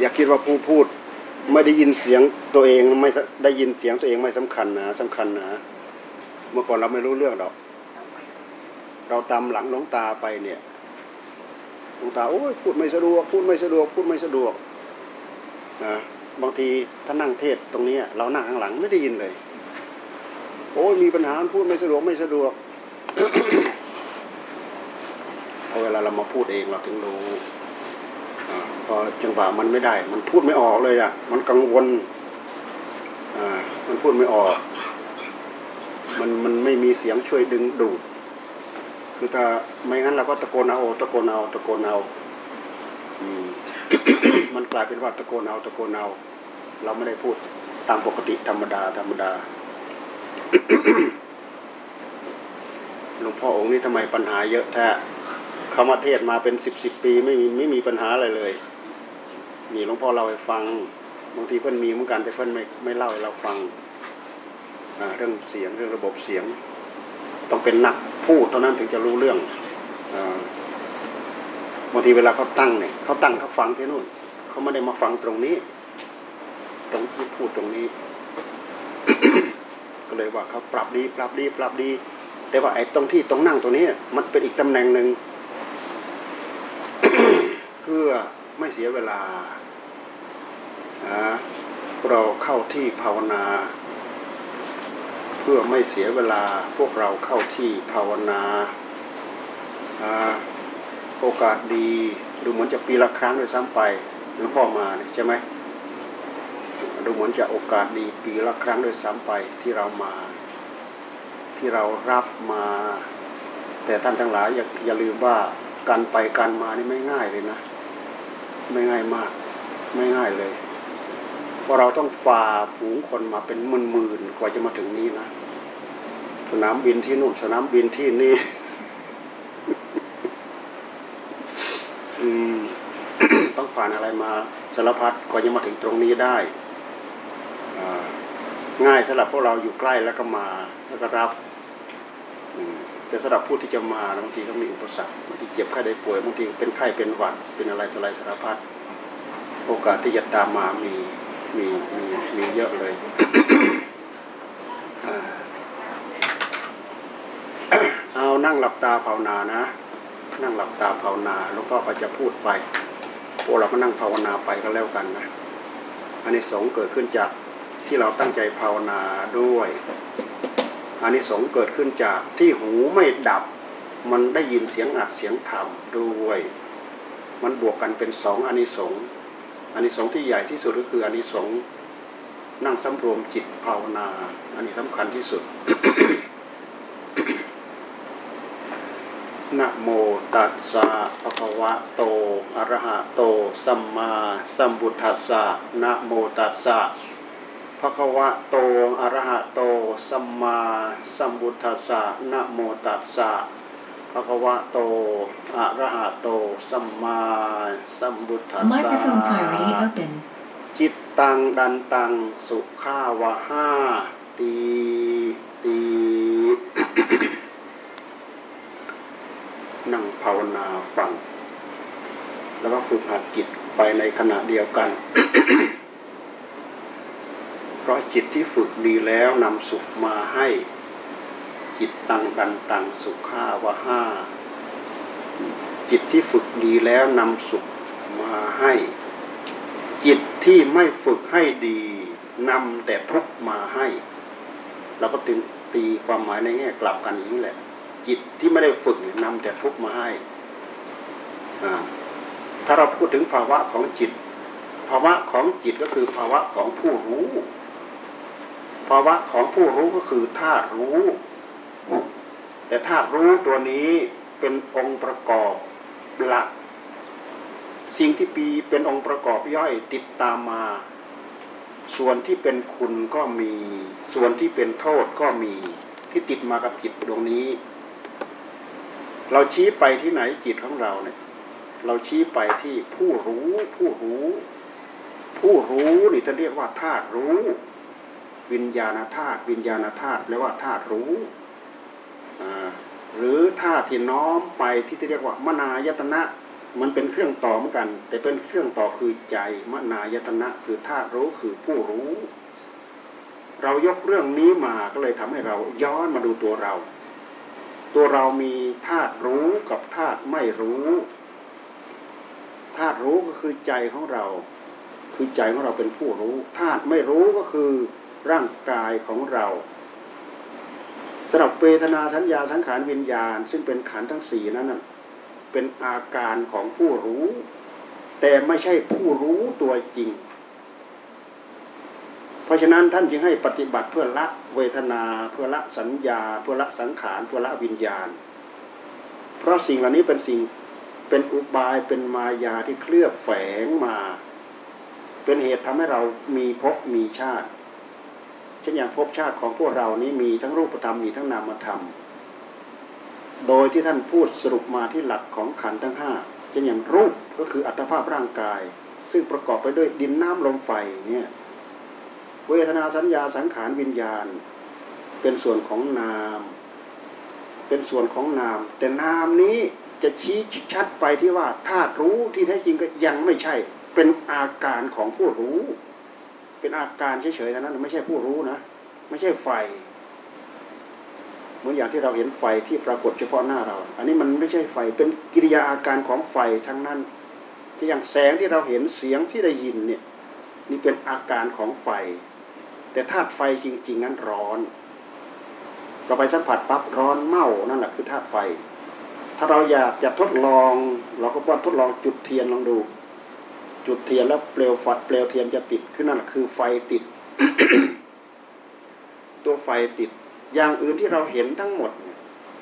อย่าคิดว่าผู้พูด ไม่ได้ยินเสียงตัวเองไม่ได้ยินเสียงตัวเองไม่สำคัญนะสำคัญนะเมื่อก่อนเราไม่รู้เรื่องหรอก เราตามหลังหลวงตาไปเนี่ยหลวงตาโอ้ยพูดไม่สะดวกพูดไม่สะดวกพูดไม่สะดวกนะบางทีถ้านั่งเทศตรงนี้เรานั่งข้างหลังไม่ได้ยินเลย โอ้ยมีปัญหาพูดไม่สะดวกไม่สะดวก พอเวลาเรามาพูดเองเราถึงรู้พอจังหวะมันไม่ได้ มันพูดไม่ออกเลยอะ มันกังวลมันพูดไม่ออก มันมันไม่มีเสียงช่วยดึงดูด คือถ้าไม่งั้นเราก็ตะโกนเอาตะโกนเอาตะโกนเอาอืมมันกลายเป็นว่าตะโกนเอาตะโกนเอา เราไม่ได้พูดตามปกติธรรมดา ธรรมดาหลวงพ่อองค์นี้ทำไมปัญหาเยอะแท้ เขามาเทศมาเป็นสิบสิบปีไม่มีไม่มีปัญหาอะไรเลย นี่หลวงพ่อเราให้ฟังบางทีเพื่อนมีเหมือนกันแต่เพื่อนไม่ไม่เล่าให้เราฟังเรื่องเสียงเรื่องระบบเสียง ต้องเป็นนักพูดเท่านั้นถึงจะรู้เรื่องอบางทีเวลาเขาตั้งเนี่ยเขาตั้งเขาฟังที่นู่นเขาไม่ได้มาฟังตรงนี้ ตรงที่พูดตรงนี้ ก็เลยว่าเขาปรับดี ปรับดี ปรับดี แต่ว่าไอ้ตรงที่ตรงนั่งตรงนี้ มันเป็นอีกตำแหน่งหนึ่ง พื่อไม่เสียเวลานะเราเข้าที่ภาวนา เพื่อไม่เสียเวลาพวกเราเข้าที่ภาวนาโอกาสดีดูเหมือนจะปีละครั้งเลยซ้ำไปหลวงพ่อมาใช่ไหมดูเหมือนจะโอกาสดีปีละครั้งเลยซ้ำไปที่เรามา ที่เรารับมา แต่ท่านทั้งหลายอย่าอย่าลืมว่าการไปการมานี่ไม่ง่ายเลยนะ ไม่ง่ายมาก ไม่ง่ายเลยเพราะเราต้องฝ่าฝูงคนมาเป็นหมื่นๆกว่าจะมาถึงนี้นะสนามบินที่นู่นสนามบินที่นี่ต้องผ่านอะไรมาสารพัดกว่าจะมาถึงตรงนี้ได้ง่ายสำหรับพวกเราอยู่ใกล้แล้วก็มาแล้วก็รับอืม แต่สำหรับผู้ที่จะมาบางทีก็มีอุปสรรคบางทีเจ็บไข้ได้ป่วยบางทีเป็นไข้เป็นหวัดเป็นอะไรต่ออะไรสารพัดโอกาสที่จะตามมามีมีมีมีเยอะเลยเอานั่งหลับตาภาวนานะ นั่งหลับตาภาวนาหลวงพ่อก็จะพูดไปพวกเราก็นั่งภาวนาไปก็แล้วกันนะอันนี้สงเกิดขึ้นจากที่เราตั้งใจภาวนาด้วย อันนี้สงส์เกิดขึ้นจากที่หูไม่ดับ มันได้ยินเสียงอัดเสียงธรรมด้วย มันบวกกันเป็นสองอานิสงส์อานิสงส์ที่ใหญ่ที่สุดก็คืออานิสงส์นั่งสำรวมจิตภาวนา อันนี้สำคัญที่สุดนะโมตัสสะภะคะวะโตอะระหะโต สัมมาสัมพุทธัสสะนะโมตัสสะ ภะคะวะโตอะระหะโตสัมมาสัมพุทธัสสะนะโมตัสสะภะคะวะโตอะระหะโตสัมมาสัมพุทธัสสะ Microphone priority open. จิตตังดันตังสุขาวะห้าตีตีนั่งภาวนาฟัง แล้วก็ฝึกหัดจิตไปในขณะเดียวกัน เพราะจิตที่ฝึกดีแล้วนำสุขมาให้จิตตังดันตังสุขาวะห้าจิตที่ฝึกดีแล้วนำสุขมาให้ จิตที่ไม่ฝึกให้ดีนำแต่ทุกมาให้เราก็ตึงตีความหมายในแง่กลับกันอย่างนี้แหละ จิตที่ไม่ได้ฝึกนำแต่ทุกมาให้ถ้าเราพูดถึงภาวะของจิต ภาวะของจิตก็คือภาวะของผู้รู้าวะของผู้รู้ก็คือธาตุรู้ แต่ธาตุรู้ตัวนี้เป็นองค์ประกอบหลัก สิ่งที่ปีเป็นองค์ประกอบย่อยติดตามมา ส่วนที่เป็นคุณก็มี ส่วนที่เป็นโทษก็มีที่ติดมากับจิตดวงนี้ เราชี้ไปที่ไหนจิตของเราเนี่ย เราชี้ไปที่ผู้รู้ ผู้รู้ ผู้รู้นี่จะเรียกว่าธาตุรู้ วิญญาณธาตุวิญญาณธาตุแปลว่าธาตุรู้หรือธาตุที่น้อมไปที่เรียกว่ามนายตนะมันเป็นเครื่องต่อเหมือนกัน แต่เป็นเครื่องต่อคือใจมนายตนะคือธาตุรู้คือผู้รู้ เรายกเรื่องนี้มาก็เลยทำให้เราย้อนมาดูตัวเรา ตัวเรามีธาตุรู้กับธาตุไม่รู้ธาตุรู้ก็คือใจของเรา คือใจของเราเป็นผู้รู้ธาตุไม่รู้ก็คือ ร่างกายของเราสำหรับเวทนาสัญญาสังขารวิญญาณ ซึ่งเป็นขันธ์ทั้งสี่นั้นเป็นอาการของผู้รู้ แต่ไม่ใช่ผู้รู้ตัวจริง เพราะฉะนั้นท่านจึงให้ปฏิบัติเพื่อละเวทนาเพื่อละสัญญา เพื่อละสังขารเพื่อละวิญญาณ เพราะสิ่งเหล่านี้เป็นสิ่งเป็นอุบายเป็นมายาที่เคลือบแฝงมา เป็นเหตุทำให้เรามีภพมีชาติ เช่นอย่างภพชาติของพวกเรานี้มีทั้งรูปธรรมมีทั้งนามธรรม โดยที่ท่านพูดสรุปมาที่หลักของขันธ์ทั้งห้าเช่นอย่างรูปก็คืออัตภาพร่างกาย ซึ่งประกอบไปด้วยดินน้ำลมไฟเนี่ยเวทนาสัญญาสังขารวิญญาณ เป็นส่วนของนาม เป็นส่วนของนาม แต่นามนี้จะชี้ชัดไปที่ว่าธาตุรู้ที่แท้จริงก็ยังไม่ใช่ เป็นอาการของผู้รู้ เป็นอาการเฉยๆนั้นไม่ใช่ผู้รู้นะ ไม่ใช่ไฟ เหมือนอย่างที่เราเห็นไฟที่ปรากฏเฉพาะหน้าเรา อันนี้มันไม่ใช่ไฟเป็นกิริยาอาการของไฟทั้งนั้น ที่อย่างแสงที่เราเห็นเสียงที่ได้ยินเนี่ยนี่เป็นอาการของไฟ แต่ธาตุไฟจริง ๆ นั้นร้อน เราไปสัมผัสปั๊บร้อนเมานั่นแหละคือธาตุไฟ ถ้าเราอยากจะทดลอง เราก็ว่าทดลองจุดเทียนลองดู จุดเทียนแล้วเปลวฝัดเปลวเทียนจะติดขึ้นนั่นแหละคือไฟติด ตัวไฟติด อย่างอื่นที่เราเห็นทั้งหมด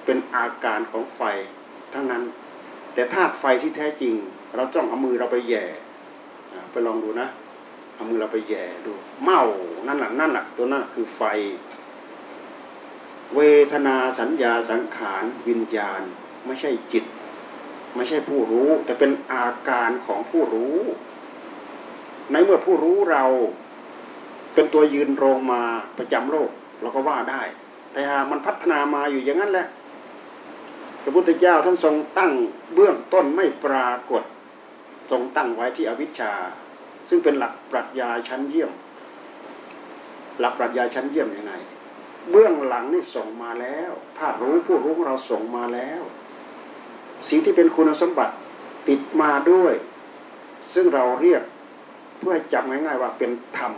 เป็นอาการของไฟทั้งนั้น แต่ธาตุไฟที่แท้จริง เราต้องเอามือเราไปแย่ไปลองดูนะเอามือเราไปแย่ดูเมานั่นแหละนั่นแหละตัวนั้นคือไฟ เวทนาสัญญาสังขารวิญญาณ ไม่ใช่จิต ไม่ใช่ผู้รู้ แต่เป็นอาการของผู้รู้ ในเมื่อผู้รู้เราเป็นตัวยืนโรงมาประจำโลกเราก็ว่าได้ แต่มันพัฒนามาอยู่อย่างนั้นแหละ พระพุทธเจ้าท่านทรงตั้งเบื้องต้นไม่ปรากฏ ทรงตั้งไว้ที่อวิชชา ซึ่งเป็นหลักปรัชญาชั้นเยี่ยม หลักปรัชญาชั้นเยี่ยมยังไง เบื้องหลังนี่ส่งมาแล้วถ้ารู้ผู้รู้เราส่งมาแล้ว สิ่งที่เป็นคุณสมบัติติดมาด้วย ซึ่งเราเรียก เพื่อจับง่ายๆว่าเป็นธรรม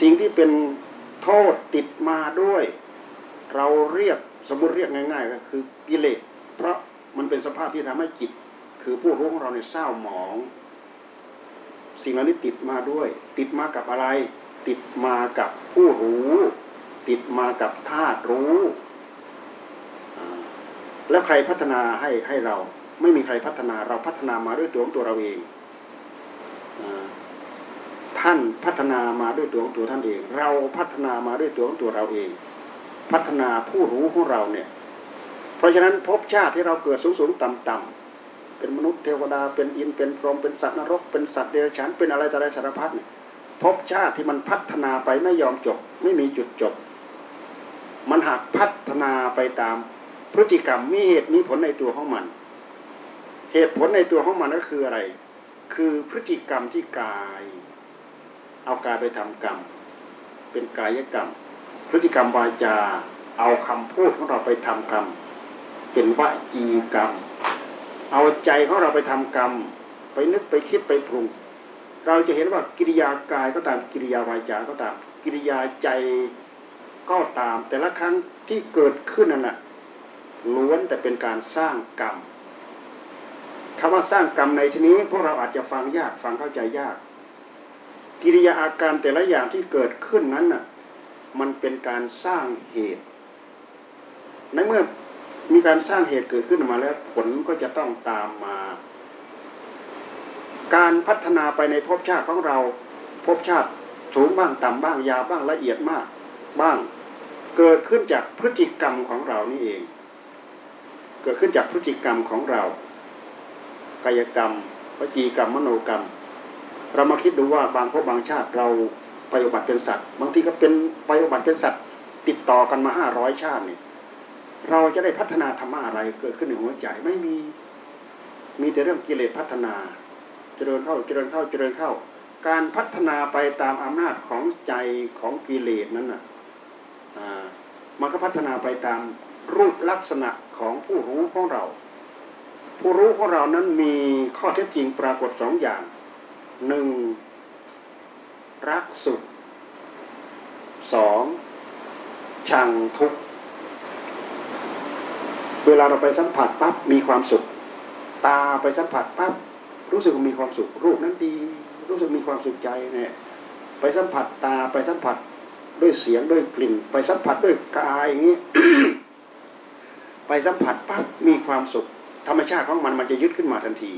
สิ่งที่เป็นโทษติดมาด้วย เราเรียกสมมติเรียกง่ายๆก็คือกิเลสเพราะมันเป็นสภาพที่ทำให้จิต คือผู้รู้ของเราในเศร้าหมอง สิ่งเหล่านี้ติดมาด้วย ติดมากับอะไร ติดมากับผู้รู้ ติดมากับธาตุรู้ แล้วใครพัฒนาให้ให้เรา ไม่มีใครพัฒนาเราพัฒนามาด้วยตัวของตัวเราเอง ท่านพัฒนามาด้วยตัวของตัวท่านเอง เราพัฒนามาด้วยตัวของตัวเราเอง พัฒนาผู้รู้ของเราเนี่ย เพราะฉะนั้นภพชาติที่เราเกิดสูงสูงต่ำต่ำเป็นมนุษย์เทวดาเป็นอินเป็นพรหมเป็นสัตว์นรก เป็นสัตว์เดรัจฉานเป็นอะไรต่ออะไรสารพัดเนี่ยภพชาติที่มันพัฒนาไปไม่ยอมจบ ไม่มีจุดจบ มันหากพัฒนาไปตามพฤติกรรมมีเหตุมีผลในตัวของมัน เหตุผลในตัวของมันก็คืออะไร คือพฤติกรรมที่กาย เอากายไปทำกรรม เป็นกายกรรม พฤติกรรมวาจา เอาคำพูดของเราไปทำกรรม เป็นวจีกรรม เอาใจของเราไปทำกรรม ไปนึกไปคิดไปปรุง เราจะเห็นว่ากิริยากายก็ตามกิริยาวาจาก็ตาม กิริยาใจก็ตาม แต่ละครั้งที่เกิดขึ้นนั่นแหละล้วนแต่เป็นการสร้างกรรม คำว่าสร้างกรรมในที่นี้พวกเราอาจจะฟังยากฟังเข้าใจยาก กิริยาอาการแต่ละอย่างที่เกิดขึ้นนั้นน่ะมันเป็นการสร้างเหตุ ในเมื่อมีการสร้างเหตุเกิดขึ้นมาแล้วผลก็จะต้องตามมา การพัฒนาไปในภพชาติของเราภพชาติสูงบ้างต่ำบ้างยาวบ้างละเอียดมากบ้าง เกิดขึ้นจากพฤติกรรมของเรานี่เอง เกิดขึ้นจากพฤติกรรมของเรา กายกรรมวจีกรรมมโนกรรม เรามาคิดดูว่าบางพบบางชาติเราปฏิบัติเป็นสัตว์ บางทีก็เป็นปฏิบัติเป็นสัตว์ ติดต่อกันมาห้าร้อยชาติเนี่ยเราจะได้พัฒนาธรรมะอะไรเกิดขึ้นในหัวใจไม่มีมีแต่เรื่องกิเลสพัฒนา เจริญเข้าเจริญเข้าเจริญเข้า การพัฒนาไปตามอำนาจของใจของกิเลสนั้นน่ะมันก็พัฒนาไปตามรูปลักษณะของผู้รู้ของเรา ผู้รู้ของเรานั้นมีข้อเท็จจริงปรากฏสองอย่างหนึ่งรักสุขสองชังทุกข์เวลาเราไปสัมผัสปั๊บมีความสุข ตาไปสัมผัสปั๊บรู้สึกมีความสุข รูปนั้นดี รู้สึกมีความสุขใจเนี่ยไปสัมผัสตาไปสัมผัสด้วยเสียงด้วยกลิ่น ไปสัมผัสด้วยกายอย่างนี้ ไปสัมผัสปั๊บมีความสุข ธรรมชาติของมันมันจะยึดขึ้นมาทันที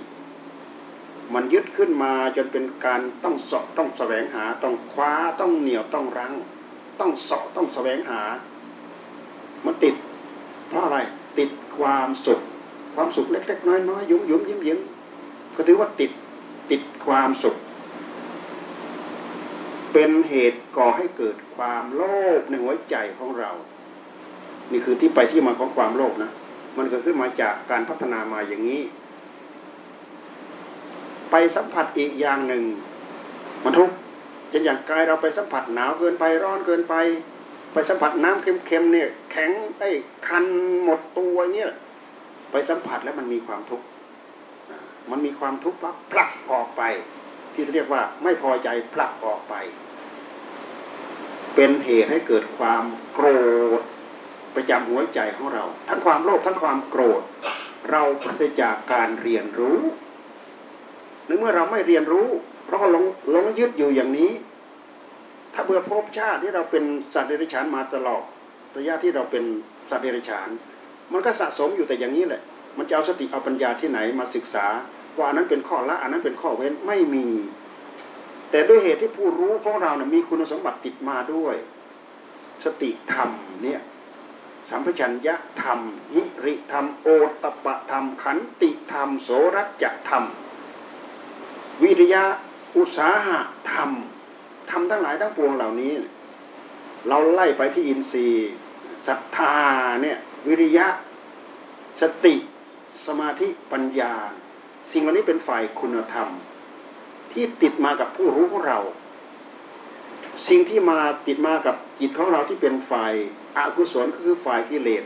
มันยึดขึ้นมาจนเป็นการต้องสาะต้องแสวงหา ต้องคว้าต้องเหนี่ยวต้องรั้ง ต้องสาะต้องแสวงหา มันติด เพราะอะไรติดความสุข ความสุขเล็ก ๆ น้อยๆยุ่มยุ่มยิ้มยิ้มก็ถือว่าติดติดความสุข เป็นเหตุก่อให้เกิดความโลภในหัวใจของเรา นี่คือที่ไปที่มาของความโลภนะ มันเกิดขึ้นมาจากการพัฒนามาอย่างนี้ ไปสัมผัสอีกอย่างหนึ่ง มันทุกข์เช่นอย่างกายเราไปสัมผัสหนาวเกินไปร้อนเกินไป ไปสัมผัสน้ำเค็มๆเนี่ย แข็งไอ้คันหมดตัวเนี่ยไปสัมผัสแล้วมันมีความทุกข์มันมีความทุกข์ปั๊บผลักออกไป ที่เรียกว่าไม่พอใจผลักออกไป เป็นเหตุให้เกิดความโกรธ ประจำหัวใจของเรา ทั้งความโลภทั้งความโกรธ เราปราศจากการเรียนรู้ในเมื่อเราไม่เรียนรู้เราก็หลงหลงยึดอยู่อย่างนี้ ถ้าเมื่อพบชาติที่เราเป็นสัตว์เดรัจฉานมาตลอดระยะที่เราเป็นสัตว์เดรัจฉาน มันก็สะสมอยู่แต่อย่างนี้แหละ มันจะเอาสติเอาปัญญาที่ไหนมาศึกษา ว่าอันนั้นเป็นข้อละอันนั้นเป็นข้อเว้นไม่มี แต่ด้วยเหตุที่ผู้รู้ของเราเนี่ยมีคุณสมบัติติดมาด้วย สติธรรมเนี่ย สัมปชัญญะธรรม หิริธรรม โอตปะธรรม ขันติธรรม โสรัจธรรม วิริยะอุตสาหะธรรมธรรมทั้งหลายทั้งปวงเหล่านี้ เราไล่ไปที่อินทรีย์ศรัทธาเนี่ยวิริยะสติสมาธิปัญญา สิ่งเหล่านี้เป็นฝ่ายคุณธรรม ที่ติดมากับผู้รู้ของเรา สิ่งที่มาติดมากับจิตของเราที่เป็นฝ่ายอากุศลก็คือฝ่ายกิเลส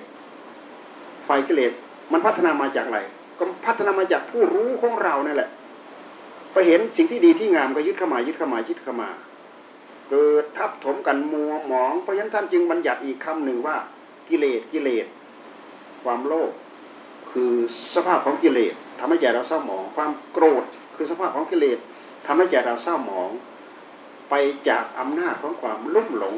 ฝ่ายกิเลสมันพัฒนามาจากอะไร ก็พัฒนามาจากผู้รู้ของเรานั่นแหละไปเห็นสิ่งที่ดีที่งามก็ยึดเข้ามายึดเข้ามายึดเข้ามาเกิดทับถมกันมัวหมองเพราะฉะนั้นท่านจึงบัญญัติอีกคำหนึ่งว่ากิเลสกิเลส ความโลภคือสภาพของกิเลสทำให้ใจเราเศร้าหมอง ความโกรธคือสภาพของกิเลสทำให้ใจเราเศร้าหมอง ไปจากอำนาจของความลุ่มหลง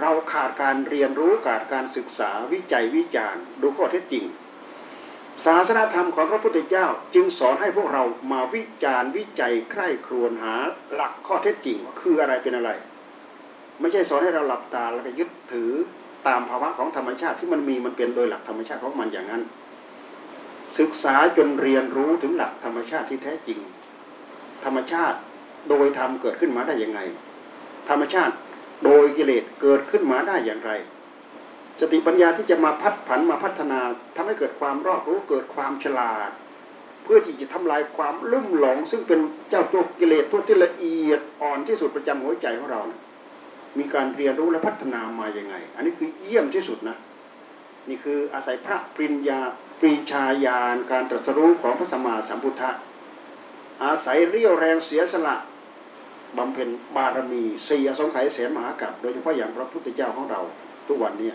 เราขาดการเรียนรู้ขาดการศึกษาวิจัยวิจารณ์ ดูข้อเท็จจริง ศาสนาธรรมของพระพุทธเจ้าจึงสอนให้พวกเรามาวิจารณ์วิจัยใคร่ครวญหาหลักข้อเท็จจริงว่าคืออะไรเป็นอะไร ไม่ใช่สอนให้เราหลับตาแล้วก็ยึดถือตามภาวะของธรรมชาติที่มันมีมันเป็นโดยหลักธรรมชาติของมันอย่างนั้น ศึกษาจนเรียนรู้ถึงหลักธรรมชาติที่แท้จริง ธรรมชาติ โดยธรรมเกิดขึ้นมาได้ยังไง ธรรมชาติโดยกิเลสเกิดขึ้นมาได้อย่างไรสติปัญญาที่จะมาพัฒผันมาพัฒนาทำให้เกิดความรอบรู้เกิดความฉลาด เพื่อที่จะทำลายความลุ่มหลง ซึ่งเป็นเจ้าตัวกิเลสตัวที่ละเอียดอ่อนที่สุดประจำหัวใจของเรานะมีการเรียนรู้และพัฒนามาอย่างไง อันนี้คือเยี่ยมที่สุดนะ นี่คืออาศัยพระปริญญาปรีชาญาณการตรัสรู้ของพระสัมมาสัมพุทธะอาศัยเรี่ยวแรงเสียสละ บำเพ็ญบารมีสี่อสงไขยแสนมหากัปโดยเฉพาะอย่างพระพุทธเจ้าของเรา ทุกวันนี้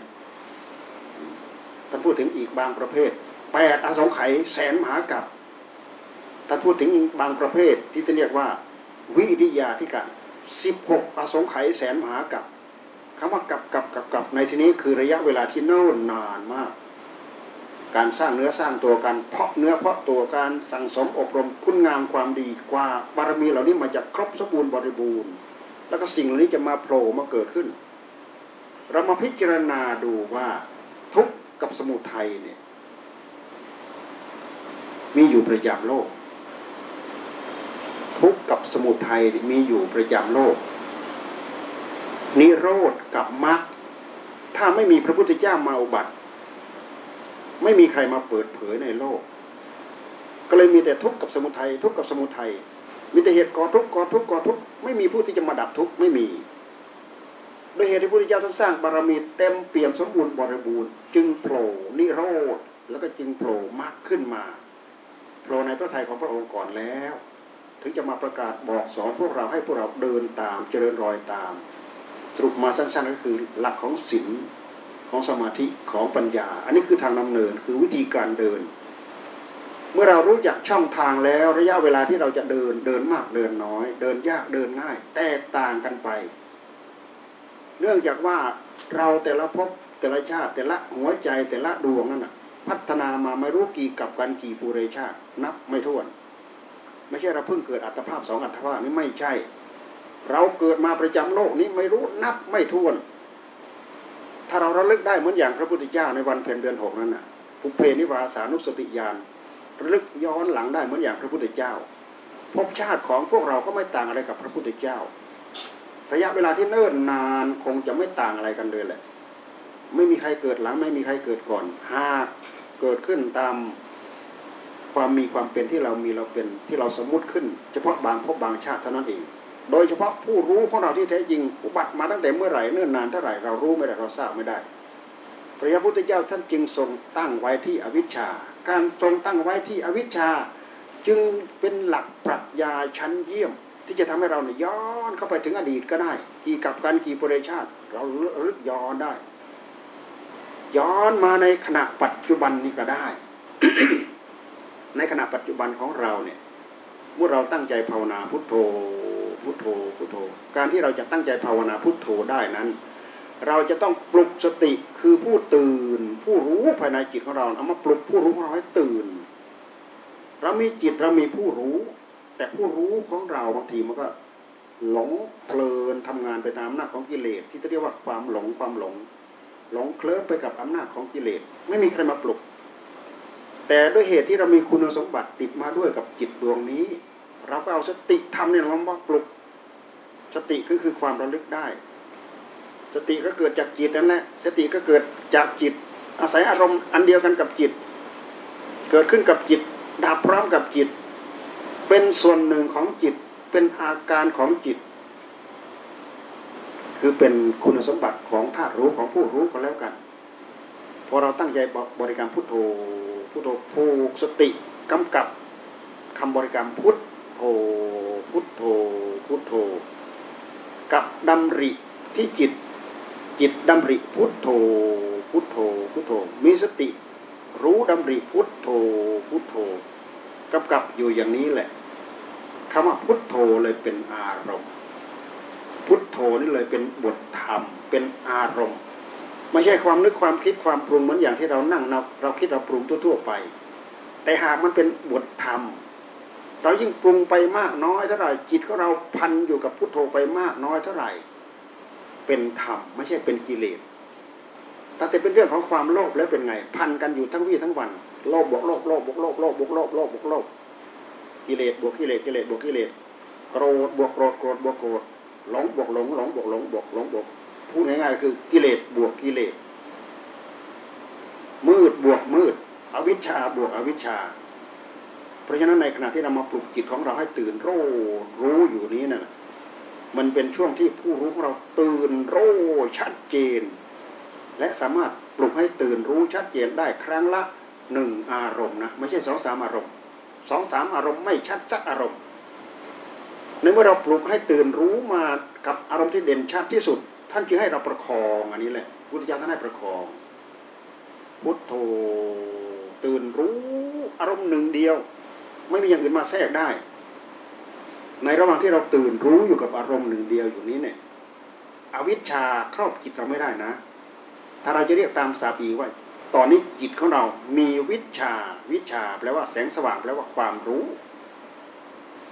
ท่านพูดถึงอีกบางประเภทแปดอสงไขยแสนมหากัปท่านพูดถึงอีกบางประเภทที่จะเรียกว่า วิริยาธิการสิบหกอสงไขยแสนมหากับคำว่ากับกับกับกับในที่นี้คือระยะเวลาที่โน่นนานมาก การสร้างเนื้อสร้างตัวการเพาะเนื้อเพาะตัวการสั่งสมอบรมคุณงามความดีกว่าบารมีเหล่านี้มาจากครบสมบูรณ์บริบูรณ์ แล้วก็สิ่งเหล่านี้จะมาโผล่มาเกิดขึ้น เรามาพิจารณาดูว่าทุกข์กับสมุทัยเนี่ยมีอยู่ประจำโลก ทุกข์กับสมุทัยมีอยู่ประจำโลก นิโรธกับมรรคถ้าไม่มีพระพุทธเจ้ามาอุบัติ ไม่มีใครมาเปิดเผยในโลก ก็เลยมีแต่ทุกข์กับสมุทัยทุกข์กับสมุทัยมีแต่เหตุก่อทุกข์ก่อทุกข์ก่อทุกข์ไม่มีผู้ที่จะมาดับทุกข์ไม่มีโดยเหตุที่พระพุทธเจ้าท่านสร้างบารมีเต็มเปี่ยมสมบูรณ์บริบูรณ์จึงโผล่นิโรธแล้วก็จึงโผล่มากขึ้นมาโผล่ในพระทัยของพระองค์ก่อนแล้ว ถึงจะมาประกาศบอกสอนพวกเราให้พวกเราเดินตามเจริญรอยตาม สรุปมาสั้นๆก็คือหลักของศีล ของสมาธิของปัญญา อันนี้คือทางดำเนินคือวิธีการเดิน เมื่อเรารู้จักช่องทางแล้วระยะเวลาที่เราจะเดินเดินมากเดินน้อย เดินยากเดินง่าย แตกต่างกันไป เนื่องจากว่าเราแต่ละภพแต่ละชาติ แต่ละหัวใจแต่ละดวงนั่นนะพัฒนามาไม่รู้กี่กับกันกี่ปุเรชาตินับไม่ถ้วน ไม่ใช่เราเพิ่งเกิดอัตภาพสองอัตภาพนี่ไม่ใช่ เราเกิดมาประจำโลกนี้ไม่รู้นับไม่ถ้วน ถ้าเราระลึกได้เหมือนอย่างพระพุทธเจ้าในวันเพ็ญเดือนหกนั้นน่ะปุเพนิวาสานุสติญาณระลึกย้อนหลังได้เหมือนอย่างพระพุทธเจ้าภพชาติของพวกเราก็ไม่ต่างอะไรกับพระพุทธเจ้า ระยะเวลาที่เนิ่นนานคงจะไม่ต่างอะไรกันเลยแหละ ไม่มีใครเกิดหลัง ไม่มีใครเกิดก่อนหากเกิดขึ้นตามความมีความเป็นที่เรามีเราเป็นที่เราสมมุติขึ้น เฉพาะบางภพบางชาติเท่านั้นเอง โดยเฉพาะผู้รู้ของเราที่แท้จริงอุบัติมาตั้งแต่เมื่อไหร่เนิ่นนานเท่าไหร่เรารู้ไม่ได้เราทราบไม่ได้ พระพุทธเจ้าท่านจึงทรงตั้งไว้ที่อวิชชา การทรงตั้งไว้ที่อวิชชา จึงเป็นหลักปรัชญาชั้นเยี่ยม ที่จะทำให้เราเนี่ยย้อนเข้าไปถึงอดีตก็ได้ กี่กับการกี่ปุเรชาติ เราลึกย้อนได้ ย้อนมาในขณะปัจจุบันนี้ก็ได้ ในขณะปัจจุบันของเราเนี่ยเมื่อเราตั้งใจภาวนาพุทโธ พุทโธพุทโธ การที่เราจะตั้งใจภาวนาพุทโธได้นั้น เราจะต้องปลุกสติคือผู้ตื่น ผู้รู้ภายในจิตของเราเอามาปลุกผู้รู้ของเราให้ตื่น เรามีจิตเรามีผู้รู้ แต่ผู้รู้ของเราบางทีมันก็หลงเพลินทำงานไปตามอำนาจของกิเลสที่เรียกว่าความหลงความหลง หลงเคลิ้มไปกับอำนาจของกิเลสไม่มีใครมาปลุก แต่ด้วยเหตุที่เรามีคุณสมบัติติดมาด้วยกับจิตดวงนี้ เราก็เอาสติธรรมเนี่ยเรามาปลุก สติก็คือความระลึกได้ สติก็เกิดจากจิตนั่นแหละสติก็เกิดจากจิต อาศัยอารมณ์อันเดียวกันกับจิต เกิดขึ้นกับจิตดับพร้อมกับจิต เป็นส่วนหนึ่งของจิตเป็นอาการของจิต คือเป็นคุณสมบัติของธาตุรู้ของผู้รู้ก็แล้วกันพอเราตั้งใจบริกรรมพุทโธพุทโธผูกสติกำกับคำบริกรรมพุทโธพุทโธพุทโธ กับดำริที่จิต จิตดำริพุทโธพุทโธพุทโธ มีสติ รู้ดำริพุทโธพุทโธกำกับอยู่อย่างนี้แหละคำว่าพุทโธเลยเป็นอารมณ์ พุทโธนี่เลยเป็นบทธรรม เป็นอารมณ์ ไม่ใช่ความนึกความคิดความปรุงเหมือนอย่างที่เรานั่งเราเราคิดเราปรุงทั่วๆไป แต่หากมันเป็นบทธรรม เรายิ่งปรุงไปมากน้อยเท่าไหร่จิตของเราพันอยู่กับพุทโธไปมากน้อยเท่าไหร่ เป็นธรรมไม่ใช่เป็นกิเลสแต่เป็นเรื่องของความโลภแล้วเป็นไง พันกันอยู่ทั้งวี่ทั้งวันโลภบวกโลภโลภบวกโลภโลภบวกโลภโลภบวกโลภกิเลสบวกกิเลสกิเลสบวกกิเลสโกรธบวกโกรธโกรธบวกโกรธหลงบวกหลงหลงบวกหลงบวกหลงบวกพูดง่ายๆคือกิเลสบวกกิเลสมืดบวกมืด อวิชชาบวกอวิชชา เพราะฉะนั้นในขณะที่เรามาปลุกจิตของเราให้ตื่นรู้รู้อยู่นี้นะ่ะมันเป็นช่วงที่ผู้รู้ของเราตื่นรู้ชัดเจน และสามารถปลุกให้ตื่นรู้ชัดเจนได้ครั้งละหนึ่งอารมณ์นะไม่ใช่สองสามอารมณ์สองสามอารมณ์ไม่ชัดสักอารมณ์ในเมื่อเราปลุกให้ตื่นรู้มากับอารมณ์ที่เด่นชัดที่สุด ท่านจึงให้เราประคองอันนี้แหละพุทธเจ้าท่านให้ประคองพุทโธตื่นรู้อารมณ์หนึ่งเดียว ไม่มีอย่างอื่นมาแทรกได้ ในระหว่างที่เราตื่นรู้อยู่กับอารมณ์หนึ่งเดียวอยู่นี้เนี่ย อวิชชาครอบจิตเราไม่ได้นะ ถ้าเราจะเรียกตามสาปีว่า ตอนนี้จิตของเรา มีวิชา วิชาแปลว่าแสงสว่างแปลว่าความรู้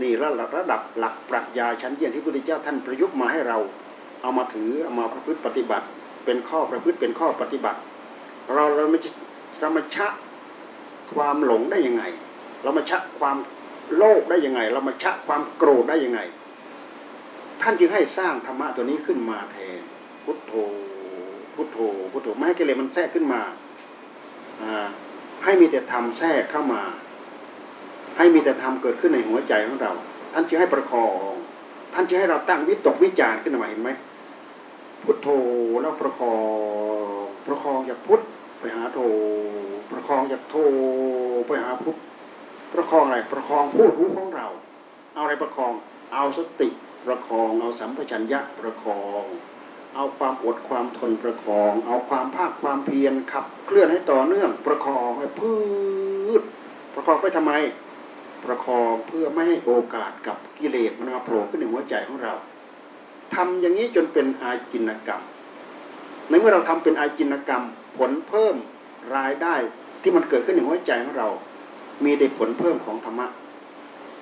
นี่ระดับระดับหลักปรัชญาชั้นเยี่ยมที่พระพุทธเจ้าท่านประยุกต์มาให้เรา เอามาถือเอามาประพฤติปฏิบัติ เป็นข้อประพฤติเป็นข้อปฏิบัติ เราเราไม่เรามาชะความหลงได้ยังไง เรามาชะความโลภได้ยังไง เรามาชะความโกรธได้ยังไง ท่านจึงให้สร้างธรรมะตัวนี้ขึ้นมาแทนพุทโธพุทโธพุทโธไม่ให้กิเลสมันแทรกขึ้นมาให้มีแต่ธรรมแทรกเข้ามา ให้มีแต่ธรรมเกิดขึ้นในหัวใจของเรา ท่านจะให้ประคอง ท่านจะให้เราตั้งวิตกวิจารขึ้นมาเห็นไหมพุทโธแล้วประคองประคองจากพุทธไปหาโธประคองจากโธไปหาพุท ประคองอะไรประคองผู้รู้ของเรา เอาอะไรประคอง เอาสติประคอง เอาสัมปชัญญะประคอง เอาความอดความทนประคอง เอาความภาคความเพียรขับ เคลื่อนให้ต่อเนื่อง ประคองให้พืชประคองไปทำไม ประคองเพื่อไม่ให้โอกาสกับกิเลสมันมาโผล่ขึ้นในหัวใจของเราทำอย่างนี้จนเป็นอาจินกรรมในเมื่อเราทำเป็นอาจินกรรมผลเพิ่มรายได้ที่มันเกิดขึ้นในหัวใจของเรา มีแต่ผลเพิ่มของธรรมะ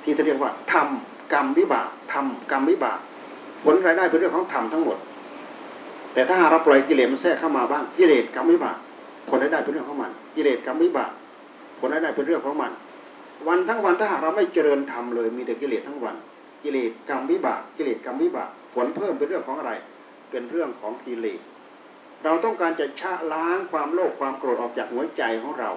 ที่จะเรียกว่าทำกรรมวิบากทำกรรมวิบากผลรายได้เป็นเรื่องของธรรมทั้งหมด แต่ถ้าเราปล่อยกิเลสมันแทรกเข้ามาบ้างกิเลสกรรมวิบากผลรายได้เป็นเรื่องของมันกิเลสกรรมวิบากผลรายได้เป็นเรื่องของมัน วันทั้งวันถ้าหากเราไม่เจริญธรรมเลย มีแต่กิเลสทั้งวัน กิเลสกรรมวิบากกิเลสกรรมวิบากผลเพิ่มเป็นเรื่องของอะไร เป็นเรื่องของกิเลสเราต้องการจะชะล้างความโลภความโกรธออกจากหัวใจของเรา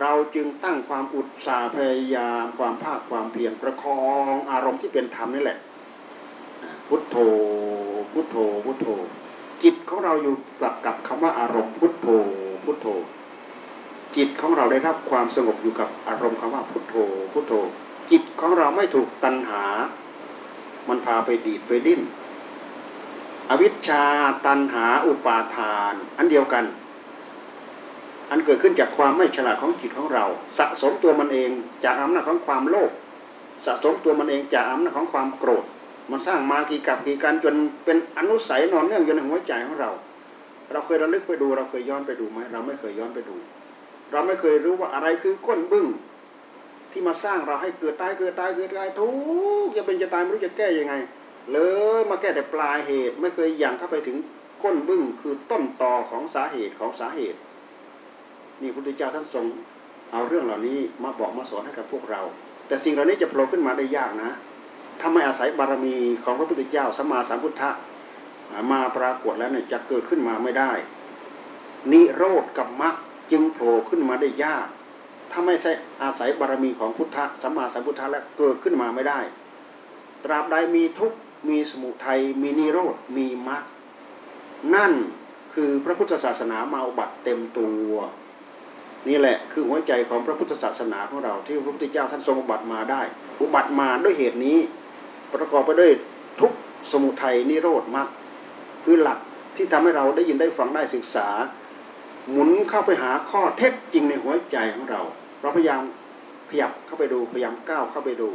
เราจึงตั้งความอุตสาห์พยายามความภาคความเพียรประคองอารมณ์ที่เป็นธรรมนี่แหละ พุทโธพุทโธพุทโธ จิตของเราอยู่กับกับคำว่าอารมณ์พุทโธพุทโธ จิตของเราได้รับความสงบอยู่กับอารมณ์คำว่าพุทโธพุทโธ จิตของเราไม่ถูกตัณหา มันพาไปดีดไปดิ้นอวิชชาตันหาอุปาทาน อันเดียวกัน อันเกิดขึ้นจากความไม่ฉลาดของจิตของเรา สะสมตัวมันเองจากอำนาจของความโลภสะสมตัวมันเองจากอำนาจของความโกรธ มันสร้างมากี่กับกี่การจนเป็นอนุสัยนอนเนื่องอยู่ในหัวใจของเรา เราเคยระลึกไปดู เราเคยย้อนไปดูไหมเราไม่เคยย้อนไปดู เราไม่เคยรู้ว่าอะไรคือก้นบึ้งที่มาสร้างเราให้เกิดตายเกิดตายเกิดตายทุกจะเป็นจะตายไม่รู้จะแก้ยังไง เลยมาแก้แต่ปลายเหตุ ไม่เคยยังเข้าไปถึงก้นบึ้งคือต้นตอของสาเหตุของสาเหตุ นี่พระพุทธเจ้าท่านทรงเอาเรื่องเหล่านี้มาบอกมาสอนให้กับพวกเรา แต่สิ่งเหล่านี้จะโผล่ขึ้นมาได้ยากนะ ถ้าไม่อาศัยบารมีของพระพุทธเจ้าสัมมาสัมพุทธะมาปรากฏแล้วเนี่ยจะเกิดขึ้นมาไม่ได้ นิโรธกับมรรคจึงโผล่ขึ้นมาได้ยาก ถ้าไม่ใช่อาศัยบารมีของพุทธะสัมมาสัมพุทธะแล้วเกิดขึ้นมาไม่ได้ ตราบใดมีทุกข์มีสมุทัยมีนิโรธมีมรรคนั่นคือพระพุทธศาสนามาอุบัติเต็มตัว นี่แหละคือหัวใจของพระพุทธศาสนาของเราที่พระพุทธเจ้าท่านทรงอุบัติมาได้ อุบัติมาด้วยเหตุนี้ ประกอบไปด้วยทุกสมุทัยนิโรธมรรคคือหลักที่ทำให้เราได้ยินได้ฟังได้ศึกษา หมุนเข้าไปหาข้อเท็จจริงในหัวใจของเรา เราพยายามขยับเข้าไปดูพยายามก้าวเข้าไปดู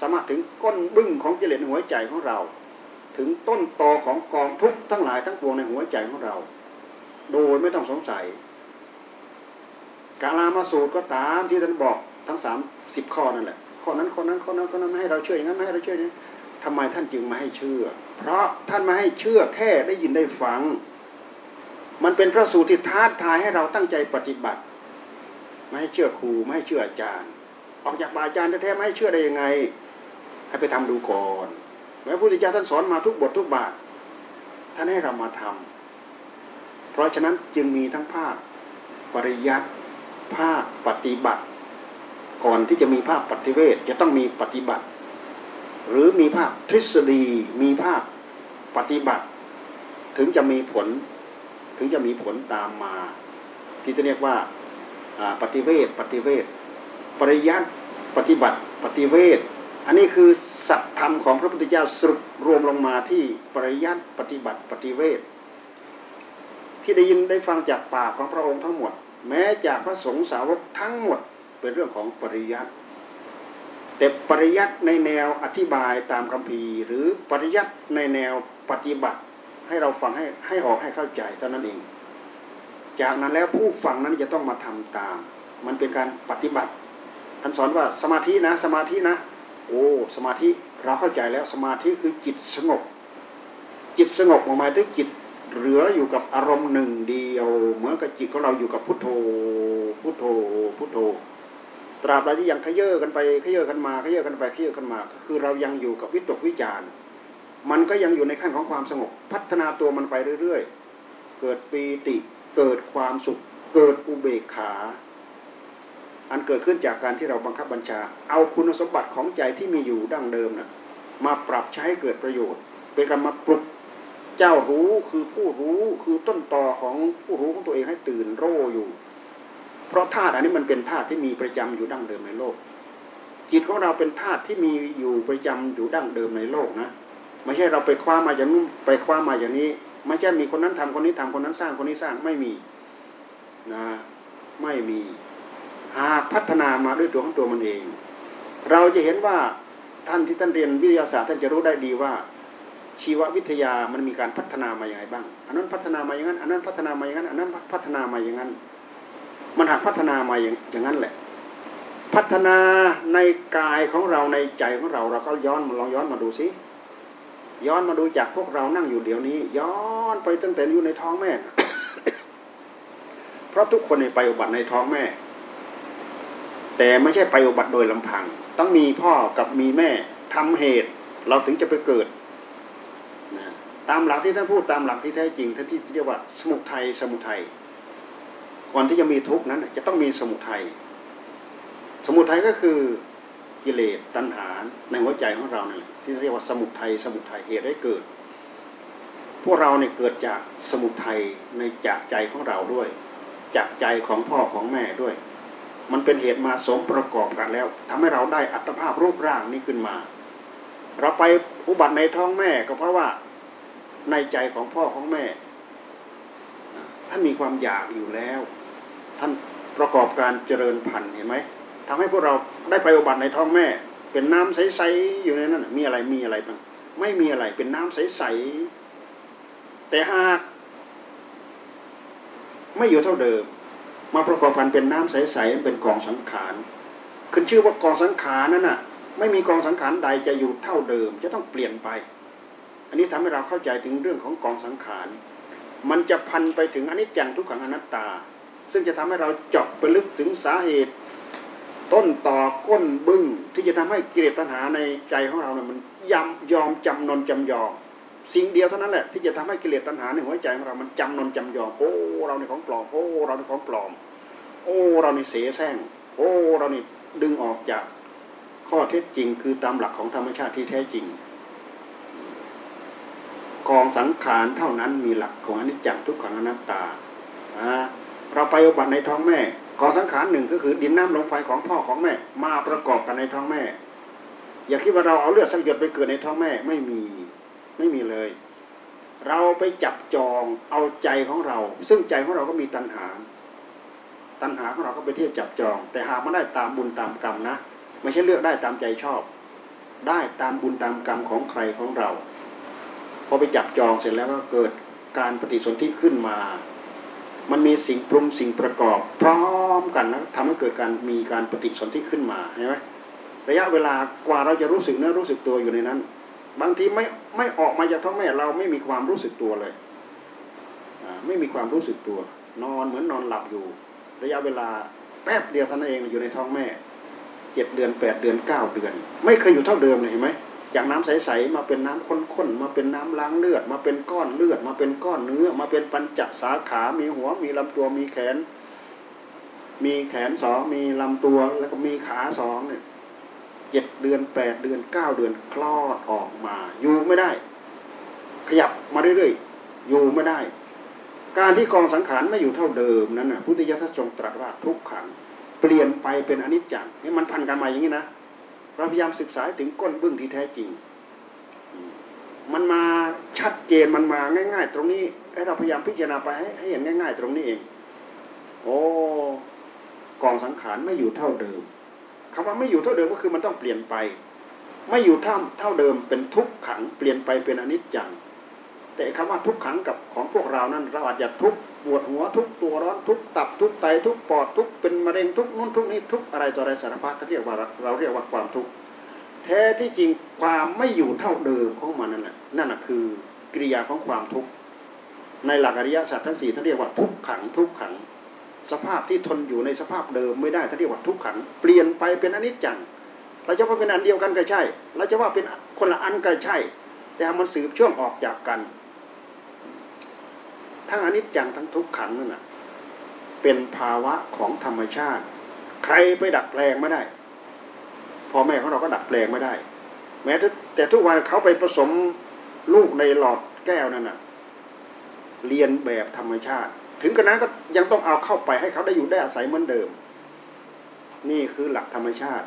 สามารถถึงก้นบึ้งของกิเลสในหัวใจของเรา ถึงต้นตอของกองทุกข์ทั้งหลายทั้งปวงในหัวใจของเรา โดยไม่ต้องสงสัย กาลามาสูตรก็ตามที่ท่านบอกทั้งสามสิบข้อนั่นแหละข้อนั้นข้อนั้นข้อนั้นข้อนั้นไม่ให้เราเชื่ออย่างนั้นไม่ให้เราเชื่อนี้ทำไมท่านจึงมาให้เชื่อ เพราะท่านมาให้เชื่อแค่ได้ยินได้ฟัง มันเป็นพระสูตรที่ท้าทายให้เราตั้งใจปฏิบัติ ไม่ให้เชื่อครูไม่ให้เชื่ออาจารย์ ออกจากบาอาจารย์แท้ๆไม่ให้เชื่อได้ยังไง ให้ไปทำดูก่อนแม้พระพุทธเจ้าท่านสอนมาทุกบททุกบาท ท่านให้เรามาทำเพราะฉะนั้นจึงมีทั้งภาคปริยัติ ภาคปฏิบัติ ก่อนที่จะมีภาคปฏิเวทจะต้องมีปฏิบัติ หรือมีภาคทฤษฎีมีภาคปฏิบัติ ถึงจะมีผลถึงจะมีผลตามมา ที่จะเรียกว่าปฏิเวทปฏิเวทปริยัติปฏิบัติปฏิเวทอันนี้คือสัจธรรมของพระพุทธเจ้าสรุปรวมลงมาที่ปริยัติปฏิบัติปฏิเวทที่ได้ยินได้ฟังจากปากของพระองค์ทั้งหมด แม้จากพระสงฆ์สาวกทั้งหมดเป็นเรื่องของปริยัติแต่ปริยัติในแนวอธิบายตามคำพีหรือปริยัติในแนวปฏิบัติ ให้เราฟังให้ให้ออกให้เข้าใจเท่านั้นเอง จากนั้นแล้วผู้ฟังนั้นจะต้องมาทำตาม มันเป็นการปฏิบัติท่านสอนว่าสมาธินะสมาธินะ โอ้สมาธิเราเข้าใจแล้วสมาธิคือจิตสงบ จิตสงบหมายถึงจิต เหลืออยู่กับอารมณ์หนึ่งเดียวเหมือนกับจิตของเราอยู่กับพุทโธ พุทโธ พุทโธ ตราบใดที่ยังขยเยอกันไปขยเยอกันมาขยเยอกันไปขยเยอกันมา ก็คือเรายังอยู่กับวิตกวิจารมันก็ยังอยู่ในขั้นของความสงบ พัฒนาตัวมันไปเรื่อยๆ เกิดปีติเกิดความสุข เกิดอุเบกขา อันเกิดขึ้นจากการที่เราบังคับบัญชา เอาคุณสมบัติของใจที่มีอยู่ดั้งเดิมนะมาปรับใช้ให้เกิดประโยชน์ เป็นการมาปลุก เจ้ารู้คือผู้รู้คือต้นต่อของผู้รู้ของตัวเองให้ตื่นโร่อยู่ เพราะธาตุอันนี้มันเป็นธาตุที่มีประจำอยู่ดั้งเดิมในโลก จิตของเราเป็นธาตุที่มีอยู่ประจำอยู่ดั้งเดิมในโลกนะไม่ใช่เราไปคว้ามาอย่างนู้นไปคว้ามาอย่างนี้ ไม่ใช่มีคนนั้นทำคนนี้ทำคนนั้นสร้างคนนี้สร้างไม่มีนะไม่มีหากพัฒนามาด้วยตัวของตัวมันเอง เราจะเห็นว่าท่านที่ท่านเรียนวิทยาศาสตร์ท่านจะรู้ได้ดีว่า ชีววิทยามันมีการพัฒนามาอย่างไรบ้าง อันนั้นพัฒนามาอย่างนั้น อันนั้นพัฒนามาอย่างนั้น อันนั้นพัฒนามาอย่างนั้น มันหากพัฒนามาอย่างงนั้นแหละ พัฒนาในกายของเราในใจของเราเราก็ย้อนลองย้อนมาดูสิ ย้อนมาดูจากพวกเรานั่งอยู่เดี๋ยวนี้ ย้อนไปตั้งแต่อยู่ในท้องแม่ เพราะทุกคนไปอุบัติในท้องแม่ แต่ไม่ใช่ไปอุบัติโดยลำพัง ต้องมีพ่อกับมีแม่ทำเหตุ เราถึงจะไปเกิด ตามหลักที่ท่านพูดตามหลักที่แท้จริงท่านที่เรียกว่าสมุทัยสมุทัยก่อนที่จะมีทุกข์นั้น จะต้องมีสมุทัยสมุทัยก็คือกิเลสตัณหาในหัวใจของเราเนี่ยที่เรียกว่าสมุทัยสมุทัยเหตุให้เกิด พวกเราเนี่ยเกิดจากสมุทัยในจากใจของเราด้วย จากใจของพ่อของแม่ด้วย มันเป็นเหตุมาสมประกอบกันแล้วทำให้เราได้อัตภาพรูปร่างนี้ขึ้นมา เราไปอุบัติในท้องแม่ก็เพราะว่า ในใจของพ่อของแม่ ท่านมีความอยากอยู่แล้ว ท่านประกอบการเจริญพันธุ์เห็นไหมทำให้พวกเราได้ไปอุบัติในท้องแม่ เป็นน้ำใสๆอยู่ในนั้นมีอะไรมีอะไรบ้างไม่มีอะไรเป็นน้ำใสๆแต่หากไม่อยู่เท่าเดิม มาประกอบกันเป็นน้ำใสๆเป็นกองสังขารขึ้นชื่อว่ากองสังขารนั่นน่ะ ไม่มีกองสังขารใดจะอยู่เท่าเดิม จะต้องเปลี่ยนไป อันนี้ทำให้เราเข้าใจถึงเรื่องของกองสังขาร มันจะพันไปถึงอนิจจังทุกขังอนัตตา ซึ่งจะทำให้เราเจาะไปลึกถึงสาเหตุ ต้นต่อก้นบึ้งที่จะทำให้กิเลสตัณหาในใจของเราเนี่ยมันยำยอมจำนนจำยอมสิ่งเดียวเท่านั้นแหละที่จะทำให้กิเลสตัณหาในหัวใจของเรามันจำนนจำยอมโอ้เราในของปลอมโอ้เราในของปลอม โอ้เราในเสแสร้งโอ้เราในดึงออกจากข้อเท็จจริง คือตามหลักของธรรมชาติที่แท้จริง กองสังขารเท่านั้นมีหลักของอนิจจังทุกขังอนัตตาเราไปอุบัติในท้องแม่กองสังขารหนึ่งก็คือดินน้ำลมไฟของพ่อของแม่ มาประกอบกันในท้องแม่ อย่าคิดว่าเราเอาเลือดสักหยดไปเกิดในท้องแม่ไม่มีไม่มีเลย เราไปจับจองเอาใจของเรา ซึ่งใจของเราก็มีตัณหา ตัณหาของเราก็ไปเที่ยวจับจอง แต่หากมันได้ตามบุญตามกรรมนะ ไม่ใช่เลือกได้ตามใจชอบ ได้ตามบุญตามกรรมของใครของเรา อไปจับจองเสร็จแล้วก็เกิดการปฏิสนธิขึ้นมา มันมีสิ่งปรุงสิ่งประกอบ พร้อมกันนะทำให้เกิดการมีการปฏิสนธิขึ้นมาใช่ไหมระยะเวลากว่าเราจะรู้สึกเนื้อรู้สึกตัวอยู่ในนั้น บางทีไม่ไม่ออกมาจากท้องแม่เราไม่มีความรู้สึกตัวเลยไม่มีความรู้สึกตัว นอนเหมือนนอนหลับอยู่ ระยะเวลาแป๊บเดียวเท่านั้นเองอยู่ในท้องแม่เจ็ดเดือนแปดเดือนเก้าเดือน ไม่เคยอยู่เท่าเดิมเลยเห็นไหม จากน้ำใสๆมาเป็นน้ำข้นๆมาเป็นน้ำล้างเลือด มาเป็นก้อนเลือด มาเป็นก้อนเนื้อ มาเป็นปัญจสาขา มีหัวมีลำตัวมีแขน มีแขนสองมีลำตัวแล้วก็มีขาสองเนี่ยเจ็ดเดือนแปดเดือนเก้าเดือนคลอดออกมา อยู่ไม่ได้ ขยับมาเรื่อยๆอยู่ไม่ได้ การที่กองสังขารไม่อยู่เท่าเดิมนั้นน่ะพุทธิยถาทรงตรัสว่าทุกขังเปลี่ยนไปเป็นอนิจจังนี่มันพันกันมาอย่างนี้นะ เราพยายามศึกษาถึงก้นบึ้งที่แท้จริง มันมาชัดเจนมันมาง่าย ๆ ตรงนี้ให้เราพยายามพิจารณาไปให้ใหเห็นง่าย ๆ ตรงนี้เอง โอ้กองสังขารไม่อยู่เท่าเดิมคำว่าไม่อยู่เท่าเดิมก็คือมันต้องเปลี่ยนไป ไม่อยู่เท่าเท่าเดิมเป็นทุกขัง เปลี่ยนไปเป็นอนิจจัง แต่คำว่าทุกขังกับของพวกเรานั้นเราอาจจะทุกปวดหัวทุกตัวร้อนทุกตับทุกไตทุกปอดทุกเป็นมะเร็งทุกนู้นทุกนี้ทุกอะไรต่ออะไรสารพัดเรียกว่าเราเรียกว่าความทุกข์แท้ที่จริงความไม่อยู่เท่าเดิมของมันนั่นแหละนั่นแหะคือกิริยาของความทุกข์ในหลักอริยสัจทั้งสี่ท่านเรียกว่าทุกขังทุกขัง สภาพที่ทนอยู่ในสภาพเดิมไม่ได้ท่านเรียกว่าทุกขัง เปลี่ยนไปเป็นอนิจจังเราจะว่าเป็นอันเดียวกันก็ใช่ เราจะว่าเป็นคนละอันก็ใช่ แต่มันสืบช่วงออกจากกัน ทั้งอนิจจังทั้งทุกขังนั่นแหะเป็นภาวะของธรรมชาติ ใครไปดัดแปลงไม่ได้พ่อแม่ของเราก็ดัดแปลงไม่ได้ แม้แต่แต่ทุกวันเขาไปผสมลูกในหลอดแก้วนั่นน่ะ เรียนแบบธรรมชาติ ถึงกระนั้นก็ยังต้องเอาเข้าไปให้เขาได้อยู่ได้อาศัยเหมือนเดิม นี่คือหลักธรรมชาติ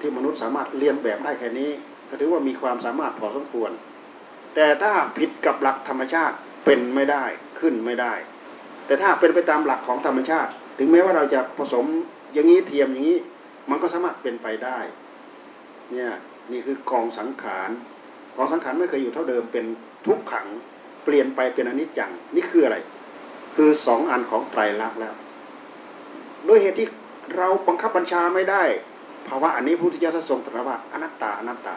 ที่มนุษย์สามารถเรียนแบบได้แค่นี้ก็ถือว่ามีความสามารถพอสมควร แต่ถ้าผิดกับหลักธรรมชาติเป็นไม่ได้ ขึ้นไม่ได้ แต่ถ้าเป็นไปตามหลักของธรรมชาติ ถึงแม้ว่าเราจะผสมอย่างนี้เทียมอย่างนี้ มันก็สามารถเป็นไปได้ เนี่ยนี่คือกองสังขารกองสังขารไม่เคยอยู่เท่าเดิมเป็นทุกขังเปลี่ยนไปเป็นอนิจจังนี่คืออะไร คือสองอันของไตรลักษณ์แล้วด้วยเหตุที่เราบังคับบัญชาไม่ได้ภาวะอันนี้พุทธเจ้าทรงตรัสว่าอนัตตาอนัตตา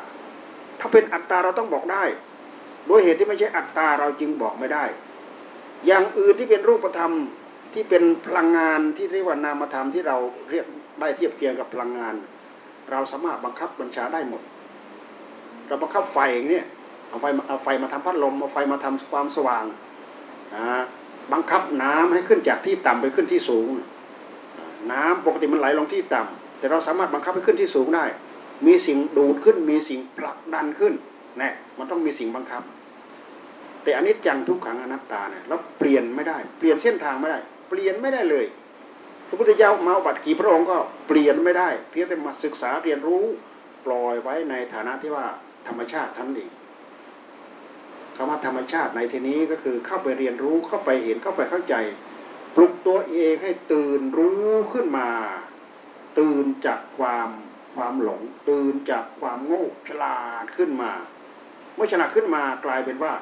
ถ้าเป็นอัตตาเราต้องบอกได้ ด้วยเหตุที่ไม่ใช่อัตตาเราจึงบอกไม่ได้ อย่างอื่นที่เป็นรูปธรรมที่เป็นพลังงานที่เรียกว่านามธรรมที่เราเรียกได้เทียบเคียงกับพลังงาน เราสามารถบังคับบัญชาได้หมด เราบังคับไฟอย่างนี้เอาไฟเอาไฟมาทำพัดลมเอาไฟมาทำความสว่างนะบังคับน้ำให้ขึ้นจากที่ต่ำไปขึ้นที่สูง น้ำปกติมันไหลลงที่ต่ำแต่เราสามารถบังคับให้ขึ้นที่สูงได้ มีสิ่งดูดขึ้นมีสิ่งผลักดันขึ้นนี่มันต้องมีสิ่งบังคับ แต่อันนี้จังทุกขังอนัตตาเนี่ยเราเปลี่ยนไม่ได้ เปลี่ยนเส้นทางไม่ได้ เปลี่ยนไม่ได้เลย พระพุทธเจ้ามาบัติกี่พระองค์ก็เปลี่ยนไม่ได้ เพียงแต่มาศึกษาเรียนรู้ปล่อยไว้ในฐานะที่ว่าธรรมชาติท่านเองคำว่าธรรมชาติในที่นี้ก็คือเข้าไปเรียนรู้เข้าไปเห็นเข้าไปเข้าใจ ปลุกตัวเองให้ตื่นรู้ขึ้นมา ตื่นจากความความหลง ตื่นจากความโง่ฉลาดขึ้นมา เมื่อฉลาดขึ้นมากลายเป็นว่า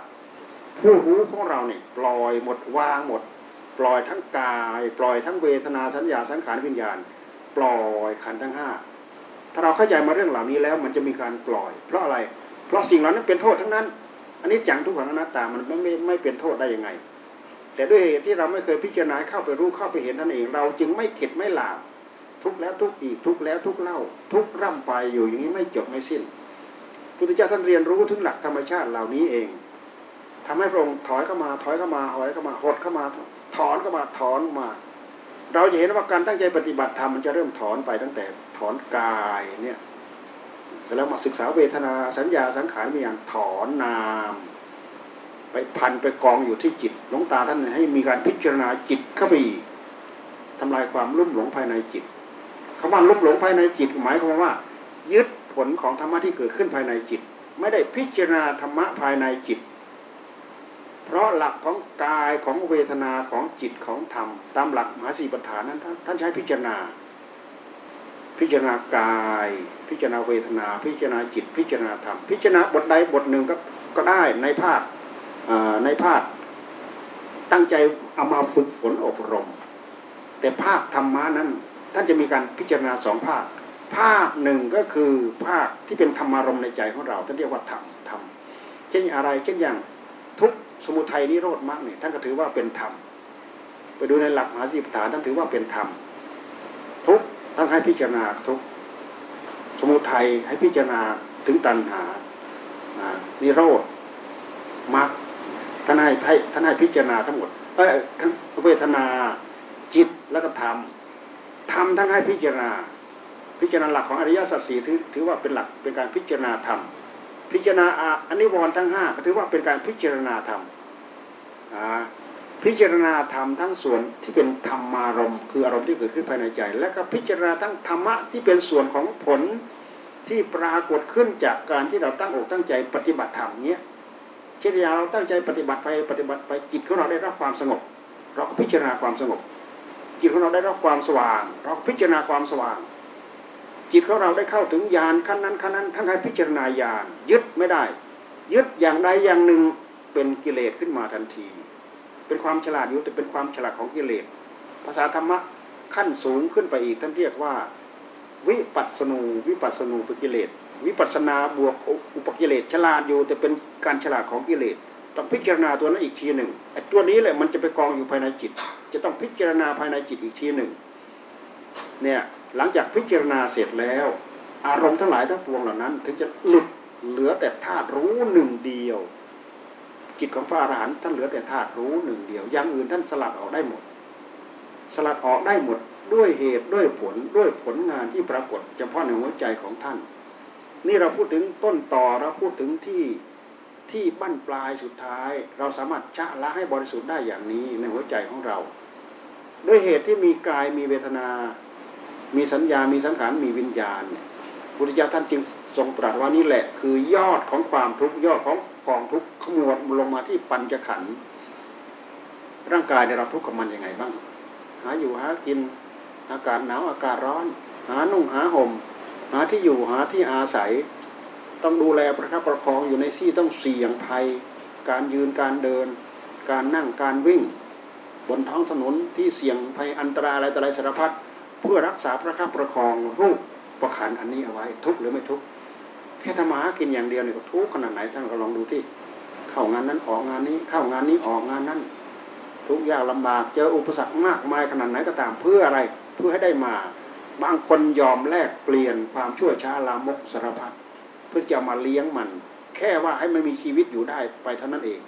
ผู้รู้ของเราเนี่ยปล่อยหมดวางหมด ปล่อยทั้งกาย ปล่อยทั้งเวทนาสัญญาสังขารวิญญาณ ปล่อยขันทั้งห้าถ้าเราเข้าใจมาเรื่องเหล่านี้แล้วมันจะมีการปล่อย เพราะอะไร เพราะสิ่งเหล่านั้นเป็นโทษทั้งนั้น อันนี้จังทุกขังอนัตตามันไม่ไม่ไม่เป็นโทษได้ยังไง แต่ด้วยที่เราไม่เคยพิจารณาเข้าไปรู้เข้าไปเห็นท่านเอง เราจึงไม่เข็ดไม่หลาบทุกแล้วทุกอีกทุกแล้วทุกเล่า ทุกร่ำไปอยู่อย่างนี้ไม่จบไม่สิ้นพุทธเจ้าท่านเรียนรู้ถึงหลักธรรมชาติเหล่านี้เอง ทำให้พระองค์ถอยเข้ามา ถอยเข้ามาถอยเข้ามาหดเข้ามา ถอนเข้ามาถอนมา เราจะเห็นว่าการตั้งใจปฏิบัติธรรมมันจะเริ่มถอนไปตั้งแต่ถอนกายเนี่ยเสร็จแล้วมาศึกษาเวทนาสัญญาสังขารมีอย่างถอนนาม ไปพันไปกองอยู่ที่จิตหลวงตาท่านให้มีการพิจารณาจิตเข้าไปทำลายความลุ่มหลงภายในจิตคำว่าลุ่มหลงภายในจิตหมายความว่า ยึดผลของธรรมะที่เกิดขึ้นภายในจิต ไม่ได้พิจารณาธรรมะภายในจิต เพราะหลักของกายของเวทนาของจิตของธรรม ตามหลักมหาสีปัฏฐานนั้นท่านใช้พิจารณา พิจารณากาย พิจารณาเวทนา พิจารณาจิต พิจารณาธรรม พิจารณาบทใดบทหนึ่งก็ก็ได้ในภาคในภาคตั้งใจเอามาฝึกฝนอบรม แต่ภาคธรรมะนั้น ท่านจะมีการพิจารณาสองภาค ภาคหนึ่งก็คือภาคที่เป็นธรรมารมในใจของเราท่านเรียกว่าธรรมธรรมเช่นอะไรเช่นอย่างทุก สมุทัยนิโรธมรรคเนี่ยท่านก็ถือว่าเป็นธรรมไปดูในหลักมหาสีปฐานท่านถือว่าเป็นธรรมทุกต้องให้พิจารณาทุกสมุทัยให้พิจารณาถึงตัณหานิโรธมรรคท่านให้ให้ท่านให้พิจารณาทั้งหมดเอ้ทั้งเวทนาจิตแล้วก็ธรรมธรรมทั้งให้พิจารณา พิจารณาหลักของอริยสัจสี่ถือถือว่าเป็นหลักเป็นการพิจารณาธรรมพิจารณาอนนี้วรทั้งห้าก็ถือว่าเป็นการพิจารณาธรรม พิจารณาธรรมทั้งส่วนที่เป็นธรรมารมคืออารมณ์ที่เกิดขึ้นภายในใจ และก็พิจารณาทั้งธรรมะที่เป็นส่วนของผลที่ปรากฏขึ้นจากการที่เราตั้งอกตั้งใจปฏิบัติธรรมเนี้ยเช่นอย่างเราตั้งใจปฏิบัติไปปฏิบัติไปจิตของเราได้รับความสงบ เราก็พิจารณาความสงบ จิตของเราได้รับความสว่าง เราพิจารณาความสว่าง จิตของเราได้เข้าถึงญาณขั้นนั้นขั้นนั้นทั้งให้พิจารณาญาณยึดไม่ได้ ยึดอย่างใดอย่างหนึ่ง เป็นกิเลสขึ้นมาทันที เป็นความฉลาดอยู่แต่เป็นความฉลาดของกิเลส ภาษาธรรมะขั้นสูงขึ้นไปอีกท่านเรียกว่า วิปัสสนูวิปัสสนูปกิเลส วิปัสนาบวกอุปกิเลสฉลาดอยู่แต่เป็นการฉลาดของกิเลสต้องพิจารณาตัวนั้นอีกทีหนึ่งไอ้ตัวนี้แหละมันจะไปกองอยู่ภายในจิต จะต้องพิจารณาภายในจิตอีกทีหนึ่งเนี่ยหลังจากพิจารณาเสร็จแล้ว อารมณ์ทั้งหลายทั้งปวงเหล่านั้น ถึงจะหลุดเหลือแต่ธาตุรู้หนึ่งเดียว จิตของพระอรหันต์ท่านเหลือแต่ธาตุรู้หนึ่งเดียวอย่างอื่นท่านสลัดออกได้หมด สลัดออกได้หมดด้วยเหตุด้วยผลด้วยผลงานที่ปรากฏเฉพาะในหัวใจของท่าน นี่เราพูดถึงต้นต่อเราพูดถึงที่ที่บั้นปลายสุดท้าย เราสามารถชะละให้บริสุทธิ์ได้อย่างนี้ในหัวใจของเรา ด้วยเหตุที่มีกายมีเวทนา มีสัญญา มีสังขาร มีวิญญาณเนี่ยพุทธเจ้าท่านจึงทรงตรัสว่านี่แหละคือยอดของความทุกข์ยอดของ กองทุกขมวดลงมาที่ปัญจขันธ์ร่างกายในเราทุกข์กับมันยังไงบ้าง หาอยู่หากินอากาศหนาวอากาศร้อน หานุ่งหาห่ม หาที่อยู่หาที่อาศัย ต้องดูแลประคับประคองอยู่ในที่ต้องเสี่ยงภัย การยืนการเดิน การนั่งการวิ่ง บนท้องถนนที่เสี่ยงภัยอันตรายอะไรต่ออะไรสารพัดเพื่อรักษาประคับประคองรูปประขันอันนี้เอาไว้ ทุกหรือไม่ทุก แค่ทำมาหากินอย่างเดียวเนี่ยก็ทุกขนาดไหนท่านก็ลองดูที่ เข้างานนั้นออกงานนี้ เข้างานนี้ออกงานนั้น ทุกอย่างลำบากเจออุปสรรคมากมายขนาดไหนก็ตามเพื่ออะไรเพื่อให้ได้มา บางคนยอมแลกเปลี่ยนความชั่วช้าลามกสารพัดเพื่อจะมาเลี้ยงมัน แค่ว่าให้มันมีชีวิตอยู่ได้ไปเท่านั้นเอง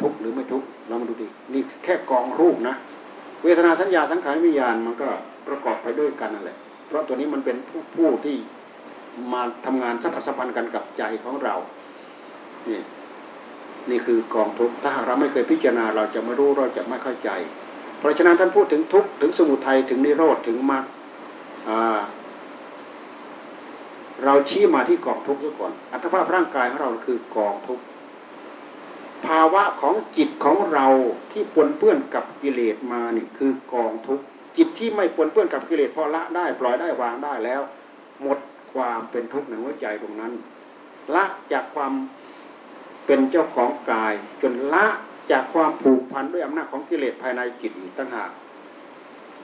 ทุกหรือไม่ทุกเรามาดูดินี่แค่กองรูปนะ เวทนาสัญญาสังขารวิญญาณมันก็ประกอบไปด้วยกันนั่นแหละเพราะตัวนี้มันเป็นผู้ผู้ที่ มาทำงานสัมผัสสัมพันธ์กันกับใจของเรา นี่นี่คือกองทุกข์ถ้าหากเราไม่เคยพิจารณาเราจะไม่รู้เราจะไม่เข้าใจ เพราะฉะนั้นท่านพูดถึงทุกข์ถึงสมุทัยถึงนิโรธถึงมรรคเราชี้มาที่กองทุกข์ซะก่อน อัตภาพร่างกายของเราคือกองทุกข์ภาวะของจิตของเราที่ปนเปื้อนกับกิเลสมานี่คือกองทุกข์จิตที่ไม่ปนเปื้อนกับกิเลสพอละได้ปล่อยได้วางได้แล้ว หมด ความเป็นทุกข์ในหัวใจตรงนั้น ละจากความเป็นเจ้าของกาย จนละจากความผูกพันด้วยอำนาจของกิเลสภายในจิตตั้งหาก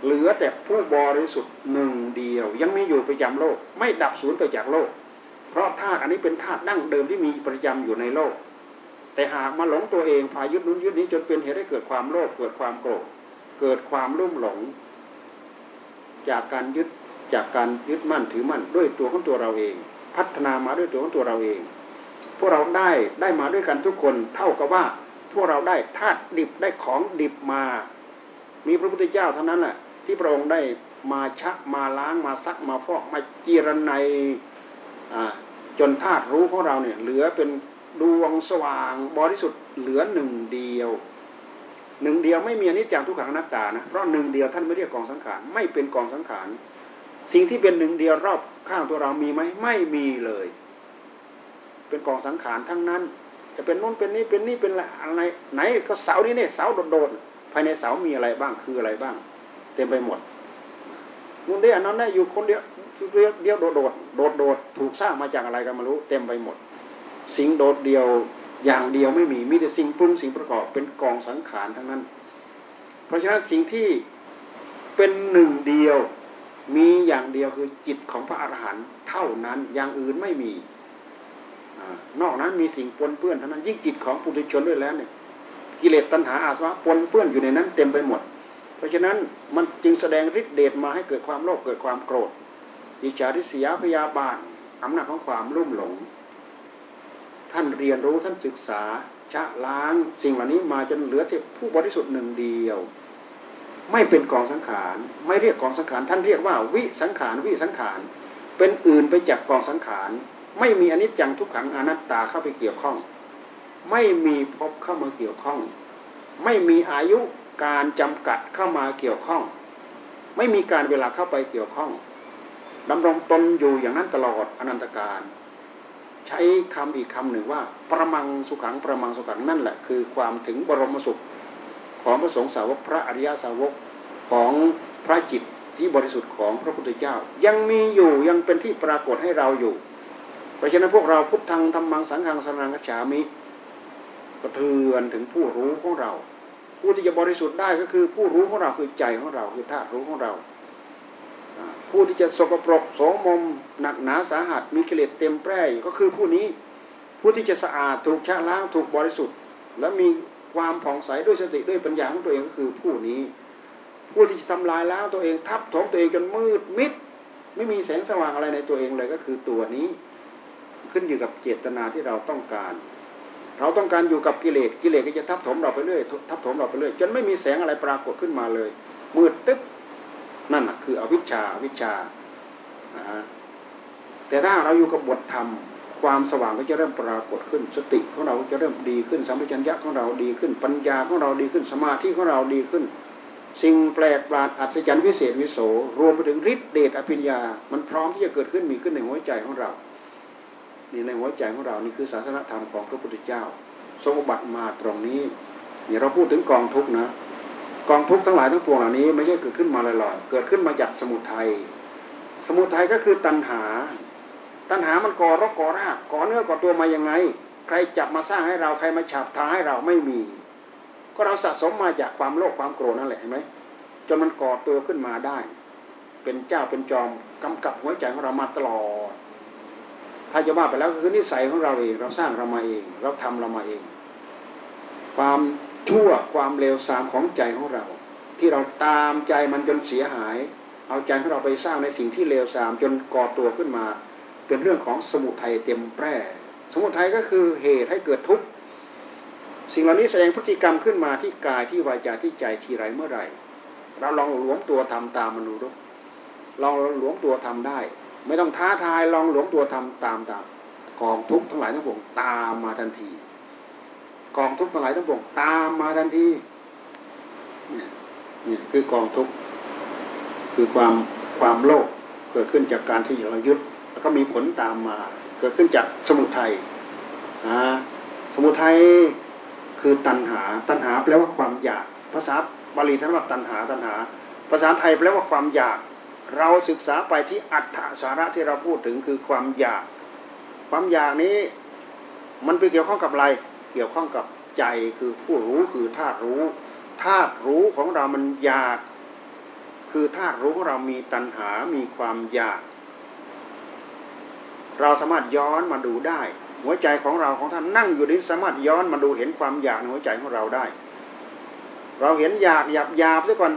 เหลือแต่ผู้บริสุทธิ์หนึ่งเดียว ยังมีอยู่ประจำโลก ไม่ดับสูญไปจากโลก เพราะธาตุอันนี้เป็นธาตุดั้งเดิมที่มีประจำอยู่ในโลก แต่หากมาหลงตัวเองพายึดนู้นยึดนี้จนเป็นเหตุให้เกิดความโลภเกิดความโกรธเกิดความรุ่มหลง จากการยึด จากการยึดมั่นถือมั่นด้วยตัวของตัวเราเอง พัฒนามาด้วยตัวของตัวเราเอง พวกเราได้ได้มาด้วยกันทุกคนเท่ากับว่าพวกเราได้ธาตุดิบได้ของดิบมา มีพระพุทธเจ้าเท่านั้นแหละที่พระองค์ได้มาชักมาล้างมาซักมาฟอกมาจีรนัยจนธาตุรู้ของเราเนี่ยเหลือเป็นดวงสว่างบริสุทธิ์เหลือหนึ่งเดียวหนึ่งเดียวไม่มีอนิจจังทุกขังนัตตานะเพราะหนึ่งเดียวท่านไม่เรียกกองสังขารไม่เป็นกองสังขาร สิ่งที่เป็นหนึ่งเดียวรอบข้างตัวเรามีไหมไม่มีเลย เป็นกองสังขารทั้งนั้น จะเป็นนู้นเป็นนี้เป็นนี่เป็นอะไรไหนก็เสานี้เนี่ยเสาโดดๆภายในเสามีอะไรบ้างคืออะไรบ้าง เต็มไปหมดนู้นได้อันนั้นได้อยู่คนเดียวเดียวโดดโดดโดดโดดถูกสร้างมาจากอะไรกันไม่รู้ เต็มไปหมด สิ่งโดดเดียวอย่างเดียวไม่มีมีแต่สิ่งปรุงสิ่งประกอบเป็นกองสังขารทั้งนั้น เพราะฉะนั้นสิ่งที่เป็นหนึ่งเดียว มีอย่างเดียวคือจิตของพระอรหันต์เท่านั้นอย่างอื่นไม่มีนอกนั้นมีสิ่งปนเปื้อนเท่านั้นยิ่งจิตของปุถุชนด้วยแล้วเนี่ยกิเลสตัณหาอาสวะปนเปื้อนอยู่ในนั้นเต็มไปหมด เพราะฉะนั้นมันจึงแสดงฤทธิเดชมาให้เกิดความโลภเกิดความโกรธอิจฉาริษยาพยาบาทอำนาจของความรุ่มหลง ท่านเรียนรู้ท่านศึกษาชะล้างสิ่งเหล่านี้มาจนเหลือที่ผู้บริสุทธิ์หนึ่งเดียว ไม่เป็นกองสังขาร ไม่เรียกกองสังขาร ท่านเรียกว่าวิสังขารวิสังขาร เป็นอื่นไปจากกองสังขาร ไม่มีอนิจจังทุกขังอนัตตาเข้าไปเกี่ยวข้อง ไม่มีพบเข้ามาเกี่ยวข้อง ไม่มีอายุการจำกัดเข้ามาเกี่ยวข้อง ไม่มีการเวลาเข้าไปเกี่ยวข้องดำรงตนอยู่อย่างนั้นตลอดอนันตการ ใช้คำอีกคำหนึ่งว่า ประมังสุขังประมังสุขังนั่นแหละคือความถึงบรมสุข ของพระสงฆ์สาวกพระอริยสาวกของพระจิตที่บริสุทธิ์ของพระพุทธเจ้า ยังมีอยู่ยังเป็นที่ปรากฏให้เราอยู่ เพราะฉะนั้นพวกเราพุทธังธรรมังสังฆังสนังกัจฉามิกระเทือนถึงผู้รู้ของเรา ผู้ที่จะบริสุทธิ์ได้ก็คือผู้รู้ของเราคือใจของเราคือธาตุรู้ของเรา ผู้ที่จะสกปรกโสมมหนักหนาสาหัสมีกิเลสเต็มแปร่ก็คือผู้นี้ ผู้ที่จะสะอาดถูกชะล้างถูกบริสุทธิ์ และมี ความผ่องใสด้วยสติด้วยปัญญาของตัวเองก็คือผู้นี้ ผู้ที่จะทำลายล้างตัวเองทับถมตัวเองจนมืดมิด ไม่มีแสงสว่างอะไรในตัวเองเลยก็คือตัวนี้ ขึ้นอยู่กับเจตนาที่เราต้องการ เราต้องการอยู่กับกิเลสกิเลสก็จะทับถมเราไปเรื่อยทับถมเราไปเรื่อยจนไม่มีแสงอะไรปรากฏขึ้นมาเลย มืดตึ๊บนั่นคืออวิชชาอวิชชาแต่ถ้าเราอยู่กับบทธรรม ความสว่างก็จะเริ่มปรากฏขึ้น สติของเราจะเริ่มดีขึ้น สัมปชัญญะของเราดีขึ้น ปัญญาของเราดีขึ้น สมาธิของเราดีขึ้น สิ่งแปลกประหลาดอัศจรรย์วิเศษวิโส รวมไปถึงฤทธิเดชอภิญญา มันพร้อมที่จะเกิดขึ้นมีขึ้นในหัวใจของเรา นี่ในหัวใจของเรานี่คือศาสนธรรมของพระพุทธเจ้า ทรงบัติมาตรงนี้เนี่ยเราพูดถึงกองทุกนะ กองทุกทั้งหลายทั้งปวงเหล่านี้ไม่ใช่เกิดขึ้นมาลอยๆเกิดขึ้นมาจากสมุทัยสมุทัยก็คือตัณหา ตัณหามันก่อรกก่อรากก่อเนื้อก่อตัวมายังไง ใครจับมาสร้างให้เราใครมาฉาบทาให้เราไม่มี ก็เราสะสมมาจากความโลภความโกรธนั่นแหละเห็นไหมจนมันก่อตัวขึ้นมาได้ เป็นเจ้าเป็นจอมกำกับหัวใจของเรามาตลอดถ้าจะว่าไปแล้วคือนิสัยของเราเอง เราสร้างเรามาเอง เราทำเรามาเอง ความชั่วความเลวทรามของใจของเรา ที่เราตามใจมันจนเสียหาย เอาใจของเราไปสร้างในสิ่งที่เลวทรามจนก่อตัวขึ้นมา เป็นเรื่องของสมุทัยเต็มแปร่ สมุทัยก็คือเหตุให้เกิดทุกข์สิ่งเหล่านี้แสดงพฤติกรรมขึ้นมาที่กายที่วาจาที่ใจทีไรเมื่อไหร่เราลองหลวมตัวทำตามมนุษย์ลองหลวมตัวทำได้ ไม่ต้องท้าทายลองหลวมตัวทำตามตามกองทุกข์ทั้งหลายทั้งปวงตามมาทันทีกองทุกข์ทั้งหลายทั้งปวงตามมาทันทีเนี่ยนี่คือกองทุกข์คือความความโลภเกิดขึ้นจากการที่เรายึด ก็มีผลตามมา เกิดขึ้นจากสมุทัยนะสมุทัยคือตัณหา ตัณหาแปลว่าความอยาก ภาษาบาลีท่านว่าตัณหาตัณหา ภาษาไทยแปลว่าความอยาก เราศึกษาไปที่อัตถสาระที่เราพูดถึงคือความอยาก ความอยากนี้มันไปเกี่ยวข้องกับอะไร เกี่ยวข้องกับใจคือผู้รู้คือธาตุรู้ ธาตุรู้ของเรามันอยาก คือธาตุรู้ของเรามีตัณหา มีความอยาก เราสามารถย้อนมาดูได้ หัวใจของเราของท่านนั่งอยู่นี้สามารถย้อนมาดูเห็นความอยากในหัวใจของเราได้ เราเห็นอยากอยากหยาบซะก่อน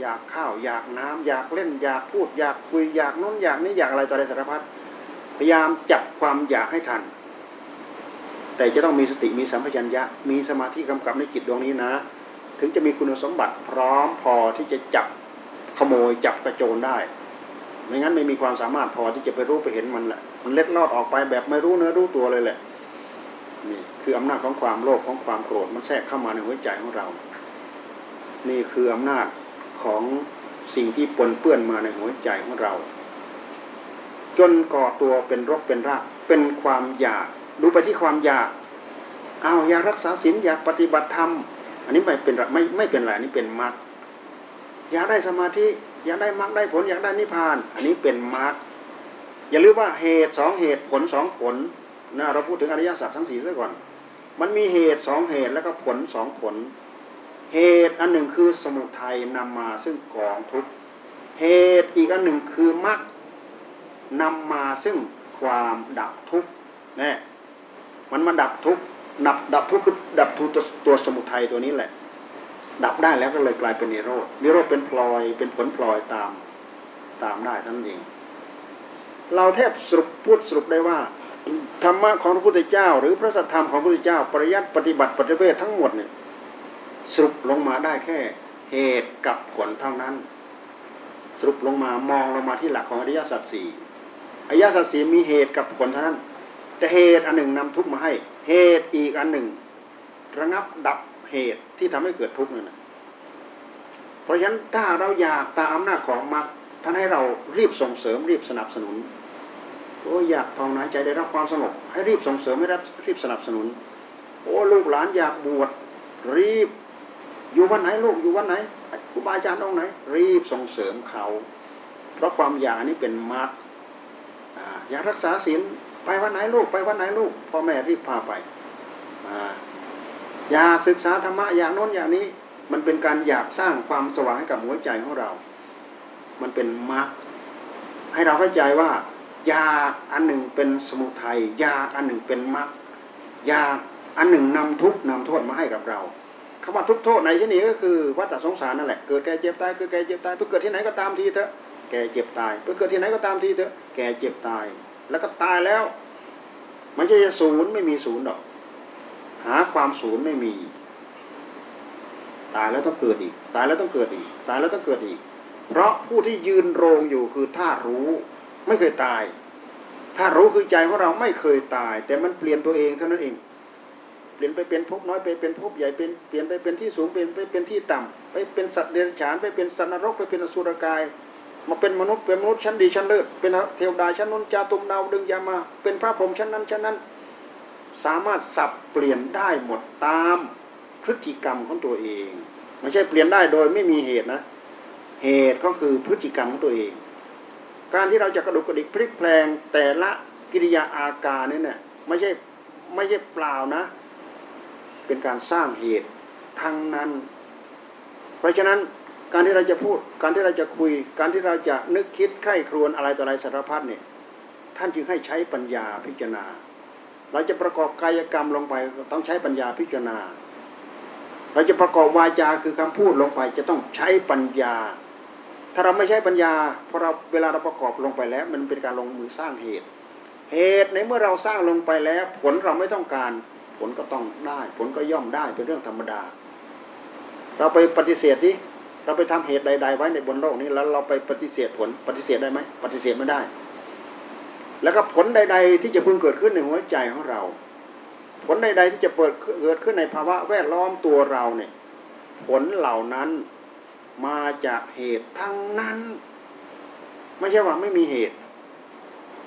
อยากข้าวอยากน้ำอยากเล่นอยากพูด อยากคุยอยากน้นอยากนี้อยากอะไรต่ออะไรสารพัดพยายามจับความอยากให้ทัน แต่จะต้องมีสติมีสัมปชัญญะ มีสมาธิกำกับในจิตดวงนี้นะ ถึงจะมีคุณสมบัติพร้อมพอที่จะจับขโมยจับกระโจนได้ ไม่งั้นไม่มีความสามารถพอที่จะไปรู้ไปเห็นมันแหละมันเล็ดลอดออกไปแบบไม่รู้เนื้อรู้ตัวเลยแหละนี่คืออำนาจของความโลภของความโกรธมันแทรกเข้ามาในหัวใจของเรา นี่คืออำนาจของสิ่งที่ปนเปื้อนมาในหัวใจของเรา จนก่อตัวเป็นรกเป็นรากเป็นความอยาก ดูไปที่ความอยากอ้าวอยากรักษาศีลอยากปฏิบัติธรรม อันนี้ไม่เป็นไม่ไม่เป็นไรนี่เป็นมรรคอยากได้สมาธิ อยากได้มรรคได้ผลอยากได้นิพพาน อันนี้เป็นมรรคอย่าลืมว่าเหตุสองเหตุผลสองผลนะเราพูดถึงอริยสัจทั้งสี่ซะก่อน มันมีเหตุสองเหตุแล้วก็ผลสองผล เหตุอันหนึ่งคือสมุทัยนำมาซึ่งกองทุกเหตุอีกอันหนึ่งคือมรรคนำมาซึ่งความดับทุกข์นี่มันมาดับทุกข์ดับดับทุกข์คือดับทุกตัวสมุทัยตัวนี้แหละ ดับได้แล้วก็เลยกลายเป็นนิโรธนิโรธเป็นพลอยเป็นผลพลอยตามตามได้ท่านเอง เราแทบสรุปพูดสรุปได้ว่าธรรมะของพระพุทธเจ้า หรือพระสัทธรรมของพระพุทธเจ้า ปริยัติปฏิบัติปฏิเวททั้งหมดเนี่ยสรุปลงมาได้แค่เหตุกับผลเท่านั้น สรุปลงมามองลงมาที่หลักของอริยสัจสี่อริยสัจสี่มีเหตุกับผลเท่านั้น แต่เหตุอันหนึ่งนำทุกมาให้ เหตุอีกอันหนึ่ง ระงับดับ เหตุที่ทำให้เกิดทุกข์นั่นแหละเพราะฉะนั้นถ้าเราอยากตามอำนาจของมรรคท่านให้เรารีบส่งเสริมรีบสนับสนุนโอ้อยากภาวนาใจได้รับความสงบให้รีบส่งเสริมให้รับรีบสนับสนุน โอ้ลูกหลานอยากบวชรีบ อยู่วันไหนลูกอยู่วันไหนครูบาอาจารย์องไหน รีบส่งเสริมเขา เพราะความอยากนี้เป็นมรรคอยากรักษาศีลไปวันไหนลูกไปวันไหนลูกพ่อแม่รีบพาไป อยากศึกษาธรรมะอย่างโน้นอย่างนี้ มันเป็นการอยากสร้างความสว่างให้กับหัวใจของเรา มันเป็นมรรคให้เราเข้าใจว่ายาอันหนึ่งเป็นสมุทัยยาอันหนึ่งเป็นมรรคยาอันหนึ่งนำทุกนำโทษมาให้กับเราคำว่าทุกโทษในที่นี้ก็คือวัฏสงสารนั่นแหละเกิดแก่เจ็บตายเกิดแก่เจ็บตายเพื่อเกิดที่ไหนก็ตามทีเถอะแก่เจ็บตายเพื่อเกิดที่ไหนก็ตามทีเถอะแก่เจ็บตาย แล้วก็ตายแล้วม่ใช่ศูนย์ไม่มีศูนย์หรอก หาความศูนย์ไม่มี ตายแล้วต้องเกิดอีก ตายแล้วต้องเกิดอีก ตายแล้วต้องเกิดอีก เพราะผู้ที่ยืนโรงอยู่คือธาตุรู้ ไม่เคยตายธาตุรู้คือใจของเราไม่เคยตาย แต่มันเปลี่ยนตัวเองเท่านั้นเองเปลี่ยนไปเป็นภพน้อยไปเป็นภพใหญ่เป็นเปลี่ยนไปเป็นที่สูงเป็นไปเป็นที่ต่ำไปเป็นสัตว์เดรัจฉานไปเป็นสัตว์นรกไปเป็นอสุรกายมาเป็นมนุษย์เป็นมนุษย์ชั้นดีชั้นเลิศเป็นเทวดาชั้นนนจาตุมดาวดึงยามา เป็นพระพรหมชั้นนั้นชั้นนั้น สามารถสับเปลี่ยนได้หมดตามพฤติกรรมของตัวเอง ไม่ใช่เปลี่ยนได้โดยไม่มีเหตุนะ เหตุก็คือพฤติกรรมของตัวเอง การที่เราจะกระดุกกระดิกพลิกแปลงแต่ละกิริยาอาการนี่เนี่ยไม่ใช่ไม่ใช่เปล่านะ เป็นการสร้างเหตุทั้งนั้น เพราะฉะนั้นการที่เราจะพูด การที่เราจะคุย การที่เราจะนึกคิดใคร่ครวญอะไรต่ออะไรสารพัดเนี่ย ท่านจึงให้ใช้ปัญญาพิจารณา เราจะประกอบกายกรรมลงไปต้องใช้ปัญญาพิจารณา เราจะประกอบวาจาคือคำพูดลงไปจะต้องใช้ปัญญา ถ้าเราไม่ใช้ปัญญาพอเราเวลาเราประกอบลงไปแล้ว มันเป็นการลงมือสร้างเหตุ เหตุในเมื่อเราสร้างลงไปแล้ว ผลเราไม่ต้องการ ผลก็ต้องได้ ผลก็ย่อมได้เป็นเรื่องธรรมดา เราไปปฏิเสธดิเราไปทำเหตุใด ๆ ไว้ในบนโลกนี้แล้วเราไปปฏิเสธผลปฏิเสธได้ไหมปฏิเสธไม่ได้ แล้วก็ผลใด ๆ ที่จะพึงเกิดขึ้นในหัวใจของเรา ผลใด ๆ ที่จะเปิดเกิดขึ้นในภาวะแวดล้อมตัวเราเนี่ย ผลเหล่านั้นมาจากเหตุทั้งนั้น ไม่ใช่ว่าไม่มีเหตุ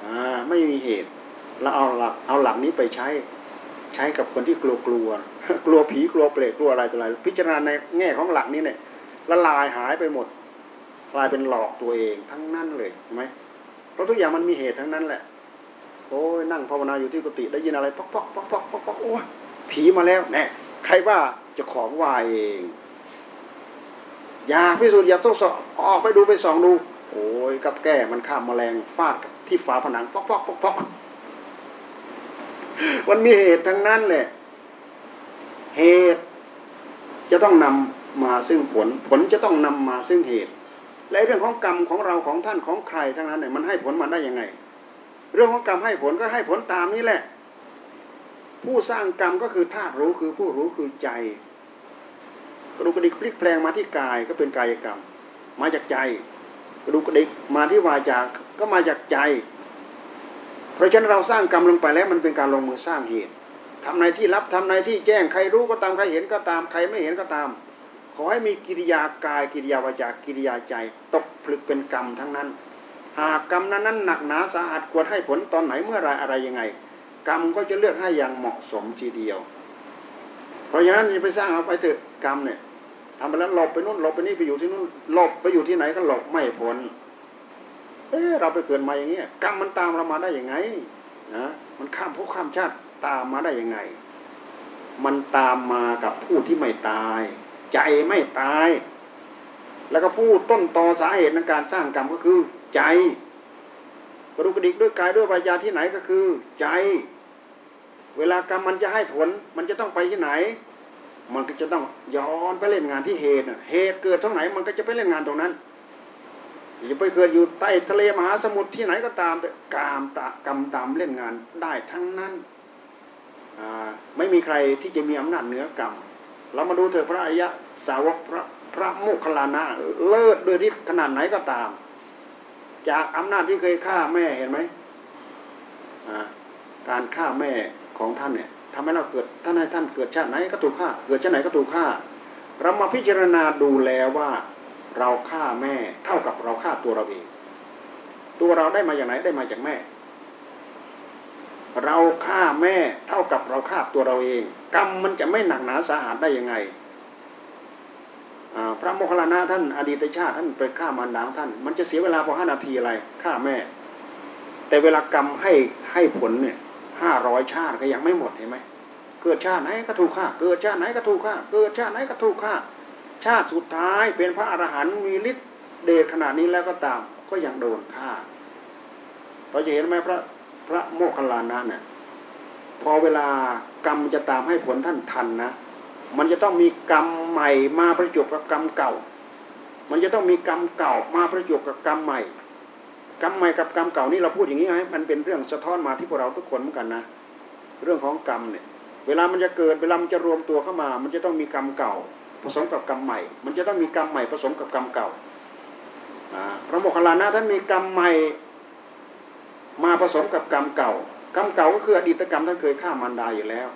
อ่าไม่มีเหตุเราเอาหลักเอาหลักนี้ไปใช้ใช้กับคนที่กลัวกลัวกลัวผีกลัวเปรตกลัวอะไรต่ออะไร พิจารณาในแง่ของหลักนี้เนี่ยละลายหายไปหมดกลายเป็นหลอกตัวเองทั้งนั้นเลยเห็นไหม เพราะทุกอย่างมันมีเหตุทั้งนั้นแหละ โอ้ยนั่งภาวนาอยู่ที่กุฏิได้ยินอะไรป๊อกป๊อกป๊อกป๊อกป๊อกป๊อกโอ้ยผีมาแล้วแน่ใครว่าจะของวายเอง อยากพิสูจน์อยากทดสอบออกไปดูไปส่องดู โอ้ยกับแก้มันข้ามแมลงฟาดที่ฝาผนังป๊อกป๊อกป๊อกป๊อกมันมีเหตุทั้งนั้นแหละ เหตุจะต้องนำมาซึ่งผล ผลจะต้องนำมาซึ่งเหตุ และเรื่องของกรรมของเราของท่านของใครทั้งนั้นเนี่ยมันให้ผลมาได้ยังไง เรื่องของกรรมให้ผลก็ให้ผลตามนี้แหละ ผู้สร้างกรรมก็คือธาตุรู้คือผู้รู้คือใจกระดูกกระดิกพลิกแปลงมาที่กายก็เป็นกายกรรม มาจากใจ กระดูกกระดิกมาที่วาจาก็มาจากใจ เพราะฉะนั้นเราสร้างกรรมลงไปแล้วมันเป็นการลงมือสร้างเหตุทำในที่รับทำในที่แจ้งใครรู้ก็ตามใครเห็นก็ตามใครไม่เห็นก็ตาม ขอให้มีกิริยากายกิริยาวาจากิริยาใจ ตกผลึกเป็นกรรมทั้งนั้น หากกรรมนั้นนั้นหนักหนาสาหัสควรให้ผลตอนไหนเมื่อไรอะไรยังไง กรรมก็จะเลือกให้อย่างเหมาะสมทีเดียว เพราะฉะนั้นอย่าไปสร้างเอาไปเถอะกรรมเนี่ยทำไปแล้วหลบไปนู่นหลบไปนี่ไปอยู่ที่นู่นหลบไปอยู่ที่ไหนก็หลบไม่พ้นเออเราไปเกิดมาอย่างเงี้ยกรรมมันตามเรามาได้ยังไงนะมันข้ามภพข้ามชาติตามมาได้ยังไง มันตามมากับผู้ที่ไม่ตาย ใจไม่ตาย แล้วก็ผู้ต้นตอสาเหตุในการสร้างกรรมก็คือใจกระดูกกระดิกด้วยกายด้วยวิญญาที่ไหนก็คือ ใจ เวลากรรมมันจะให้ผล มันจะต้องไปที่ไหน มันก็จะต้องย้อนไปเล่นงานที่เหตุเหตุเกิดตรงไหน มันก็จะไปเล่นงานตรงนั้นอย่าไปเกิดอยู่ใต้ทะเลมหาสมุทรที่ไหนก็ตามแต่กามตากรรมตามเล่นงานได้ทั้งนั้นไม่มีใครที่จะมีอำนาจเหนือกรรม เรามาดูเถอะพระอริยะสาวกพระพระโมคคัลลานะเลิศด้วยฤทธิ์ขนาดไหนก็ตาม จากอำนาจที่เคยฆ่าแม่เห็นไหมการฆ่าแม่ของท่านเนี่ยทำให้เราเกิดท่านให้ท่านเกิดชาติไหนก็ถูกฆ่า เกิดชาติไหนก็ถูกฆ่า เรามาพิจารณาดูแล้วว่า เราฆ่าแม่เท่ากับเราฆ่าตัวเราเอง ตัวเราได้มาอย่างไหนได้มาจากแม่ เราฆ่าแม่เท่ากับเราฆ่าตัวเราเอง กรรมมันจะไม่หนักหนาสาหัสได้ยังไงพระโมคคัลลานะท่านอดีตชาติท่านไปฆ่ามารดาของท่าน มันจะเสียเวลาพอห้านาทีอะไรฆ่าแม่ แต่เวลากรรมให้ให้ผลเนี่ยห้าร้อยชาติก็ยังไม่หมดเห็นไหมเกิดชาติไหนก็ถูกฆ่า เกิดชาติไหนก็ถูกฆ่า เกิดชาติไหนก็ถูกฆ่า ชาติสุดท้ายเป็นพระอรหันต์มีฤทธิ์เดชขนาดนี้แล้วก็ตาม ก็ยังโดนฆ่าเราจะเห็นไหมพระ พระโมคคัลลานะเนี่ยพอเวลากรรมจะตามให้ผลท่านทันนะ มันจะต้องมีกรรมใหม่มาประจบกับกรรมเก่า มันจะต้องมีกรรมเก่ามาประจบกับกรรมใหม่ กรรมใหม่กับกรรมเก่านี่เราพูดอย่างนี้ไงมันเป็นเรื่องสะท้อนมาที่พวกเราทุกคนเหมือนกันนะ เรื่องของกรรมเนี่ย เวลามันจะเกิดเวลามันจะรวมตัวเข้ามา มันจะต้องมีกรรมเก่า ผสมกับกรรมใหม่ มันจะต้องมีกรรมใหม่ผสมกับกรรมเก่าพระโมคคัลลานะท่านมีกรรมใหม่ มาผสมกับกรรมเก่ากรรมเก่าก็คืออดีตกรรมท่านเคยฆ่ามารดาอยู่แล้ว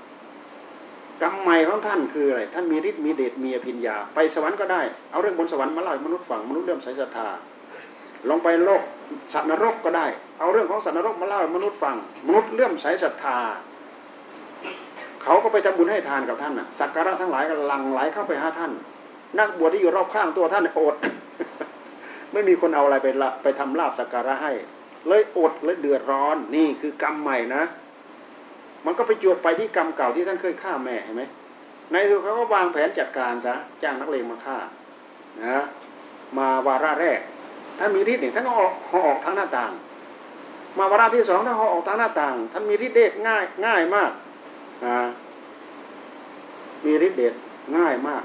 กรรมใหม่ของท่านคืออะไรท่านมีฤทธิ์มีเดชมีอภิญญา ไปสวรรค์ก็ได้เอาเรื่องบนสวรรค์มาเล่าให้มนุษย์ฟังมนุษย์เริ่อมใส่ศรัทธาลงไปโลกสัตว์นรกก็ได้ เอาเรื่องของสัตว์นรกมาเล่าให้มนุษย์ฟังมนุษย์เลื่อมใสศรัทธา เขาก็ไปทำบุญให้ทานกับท่านน่ะสักการะทั้งหลายก็หลังไหลเข้าไปหาท่าน นักบวชที่อยู่รอบข้างตัวท่านอด ไม่มีคนเอาอะไรไปละไปทำลาบสักการะให้ เลยอดเลยเดือดร้อนนี่คือกรรมใหม่นะ มันก็ไปจวบไปที่กรรมเก่าที่ท่านเคยฆ่าแม่เห็นไหมในที่สุดเขาก็วางแผนจัดการซะจ้างนักเลงมาฆ่านะมาวาระแรกท่านมีฤทธิ์เนี่ยท่านก็ออกห่อออกทางหน้าต่าง มาวาระที่สองท่านห่อออกทางหน้าต่าง ท่านมีฤทธิ์เดชง่ายง่ายมากอ่ามีฤทธิ์เดชง่ายมาก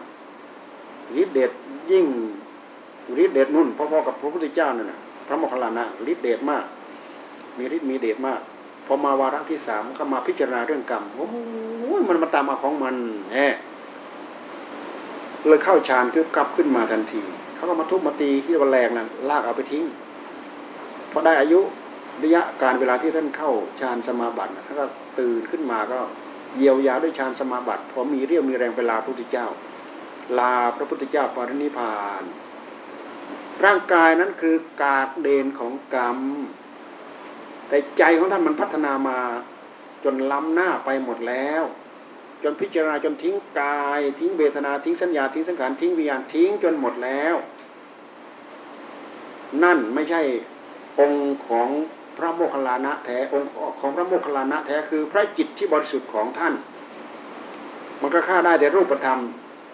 ฤทธิ์เดชยิ่งฤทธิ์เดชนุ่นพอๆกับพระพุทธเจ้านั่นนะ พระโมคคัลลานะฤทธิเดชมาก มีฤทธิ์มีเดชมากพอมาวาระที่สามก็มาพิจารณาเรื่องกรรมโอ้ยมันมาตามมาของมันแหมเลยเข้าฌานคือกลับขึ้นมาทันทีเขาก็มาทุบมาตีที่วันแรงนั้นลากเอาไปทิ้งพอได้อายุระยะการเวลาที่ท่านเข้าฌานสมาบัติท่านก็ตื่นขึ้นมาก็เยียวยาด้วยฌานสมาบัติพอมีเรี่ยวมีแรงไปลาพระพุทธเจ้า ลาพระพุทธเจ้าปรินิพพาน ร่างกายนั้นคือกาดเดนของกรรม แต่ใจของท่านมันพัฒนามาจนล้ำหน้าไปหมดแล้ว จนพิจารณาจนทิ้งกาย ทิ้งเวทนาทิ้งสัญญาทิ้งสังขารทิ้งวิญญาณทิ้งจนหมดแล้ว นั่นไม่ใช่องค์ของพระโมคคัลลานะแท้องค์ของพระโมคคัลลานะแท้คือพระจิตที่บริสุทธิ์ของท่าน มันก็ฆ่าได้แต่รูปธรรม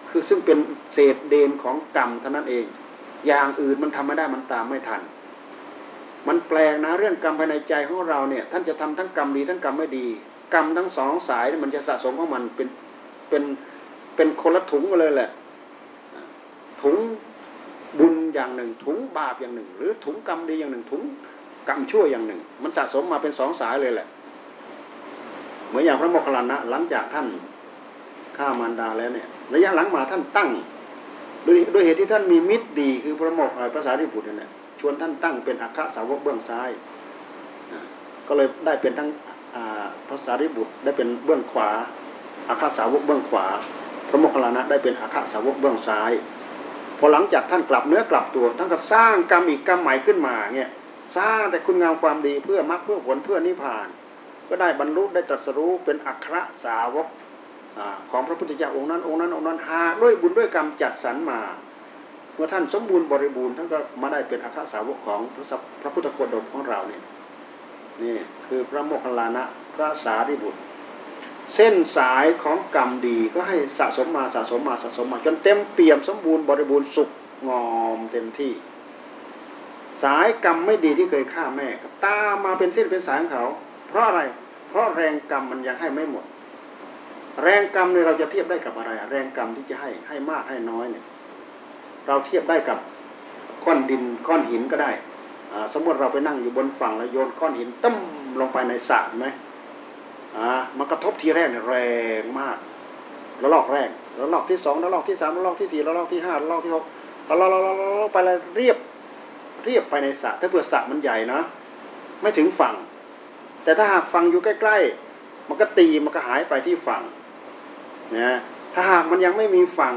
คือซึ่งเป็นเศษเดนของกรรมเท่านั้นเอง อย่างอื่นมันทำไม่ได้มันตามไม่ทัน มันแปลกนะเรื่องกรรมภายในใจของเราเนี่ย ท่านจะทำทั้งกรรมดีทั้งกรรมไม่ดี กรรมทั้งสองสายมันจะสะสมของมันเป็นเป็นเป็นคนละถุงกันเลยแหละ ถุงบุญอย่างหนึ่ง ถุงบาปอย่างหนึ่ง หรือถุงกรรมดีอย่างหนึ่ง ถุงกรรมชั่วอย่างหนึ่ง มันสะสมมาเป็นสองสายเลยแหละ เหมือนอย่างพระโมคคัลลานะหลังจากท่านฆ่ามารดาแล้วเนี่ย ระยะหลังมาท่านตั้ง ด้วยด้วยเหตุที่ท่านมีมิตรดีคือพระโมกภาษาริบุตรเนี่ยชวนท่านตั้งเป็นอัครสาวกเบื้องซ้าย ก็เลยได้เป็นทั้งภาษาริบุตรได้เป็นเบื้องขวาอัครสาวกเบื้องขวา พระโมคคัลลานะได้เป็นอัครสาวกเบื้องซ้าย พอหลังจากท่านกลับเนื้อกลับตัวท่านก็สร้างกรรมอีกกรรมใหม่ขึ้นมาเนี่ยสร้างแต่คุณงามความดีเพื่อมรรคเพื่อผลเพื่อนิพพาน ก็ได้บรรลุได้ตรัสรู้เป็นอัครสาวก ของพระพุทธเจ้าองค์นั้นองค์นั้นองค์นั้นหาด้วยบุญด้วยกรรมจัดสรรมาเมื่อท่านสมบูรณ์บริบูรณ์ท่านก็มาได้เป็นอัครสาวกของพระพุทธโคดมของเราเนี่ยนี่คือพระโมคคัลลานะพระสารีบุตร เส้นสายของกรรมดีก็ให้สะสมมาสะสมมาสะสมมาจนเต็มเปี่ยมสมบูรณ์บริบูรณ์สุขงอมเต็มที่ สายกรรมไม่ดีที่เคยฆ่าแม่ตามมาเป็นเส้นเป็นสายของเขา เพราะอะไรเพราะแรงกรรมมันยังให้ไม่หมด แรงกรรมเนี่ยเราจะเทียบได้กับอะไร แรงกรรมที่จะให้ให้มากให้น้อยเนี่ย เราเทียบได้กับก้อนดินก้อนหินก็ได้สมมติเราไปนั่งอยู่บนฝั่งแล้วโยนก้อนหินตั้มลงไปในสระไหมอ่ามันกระทบทีแรกเนี่ยแรงมาก แล้วลอกแรก แล้วลอกที่สองแล้วลอกที่สามแล้วลอกที่สี่แล้วลอกที่ห้าแล้วลอกที่หกแล้วลอกลอกไปเลยเรียบเรียบไปในสระถ้าเผื่อสระมันใหญ่นะไม่ถึงฝั่ง แต่ถ้าหากฝั่งอยู่ใกล้ ๆ มันก็ตีมันก็หายไปที่ฝั่ง นะถ้าหากมันยังไม่มีฝั่ง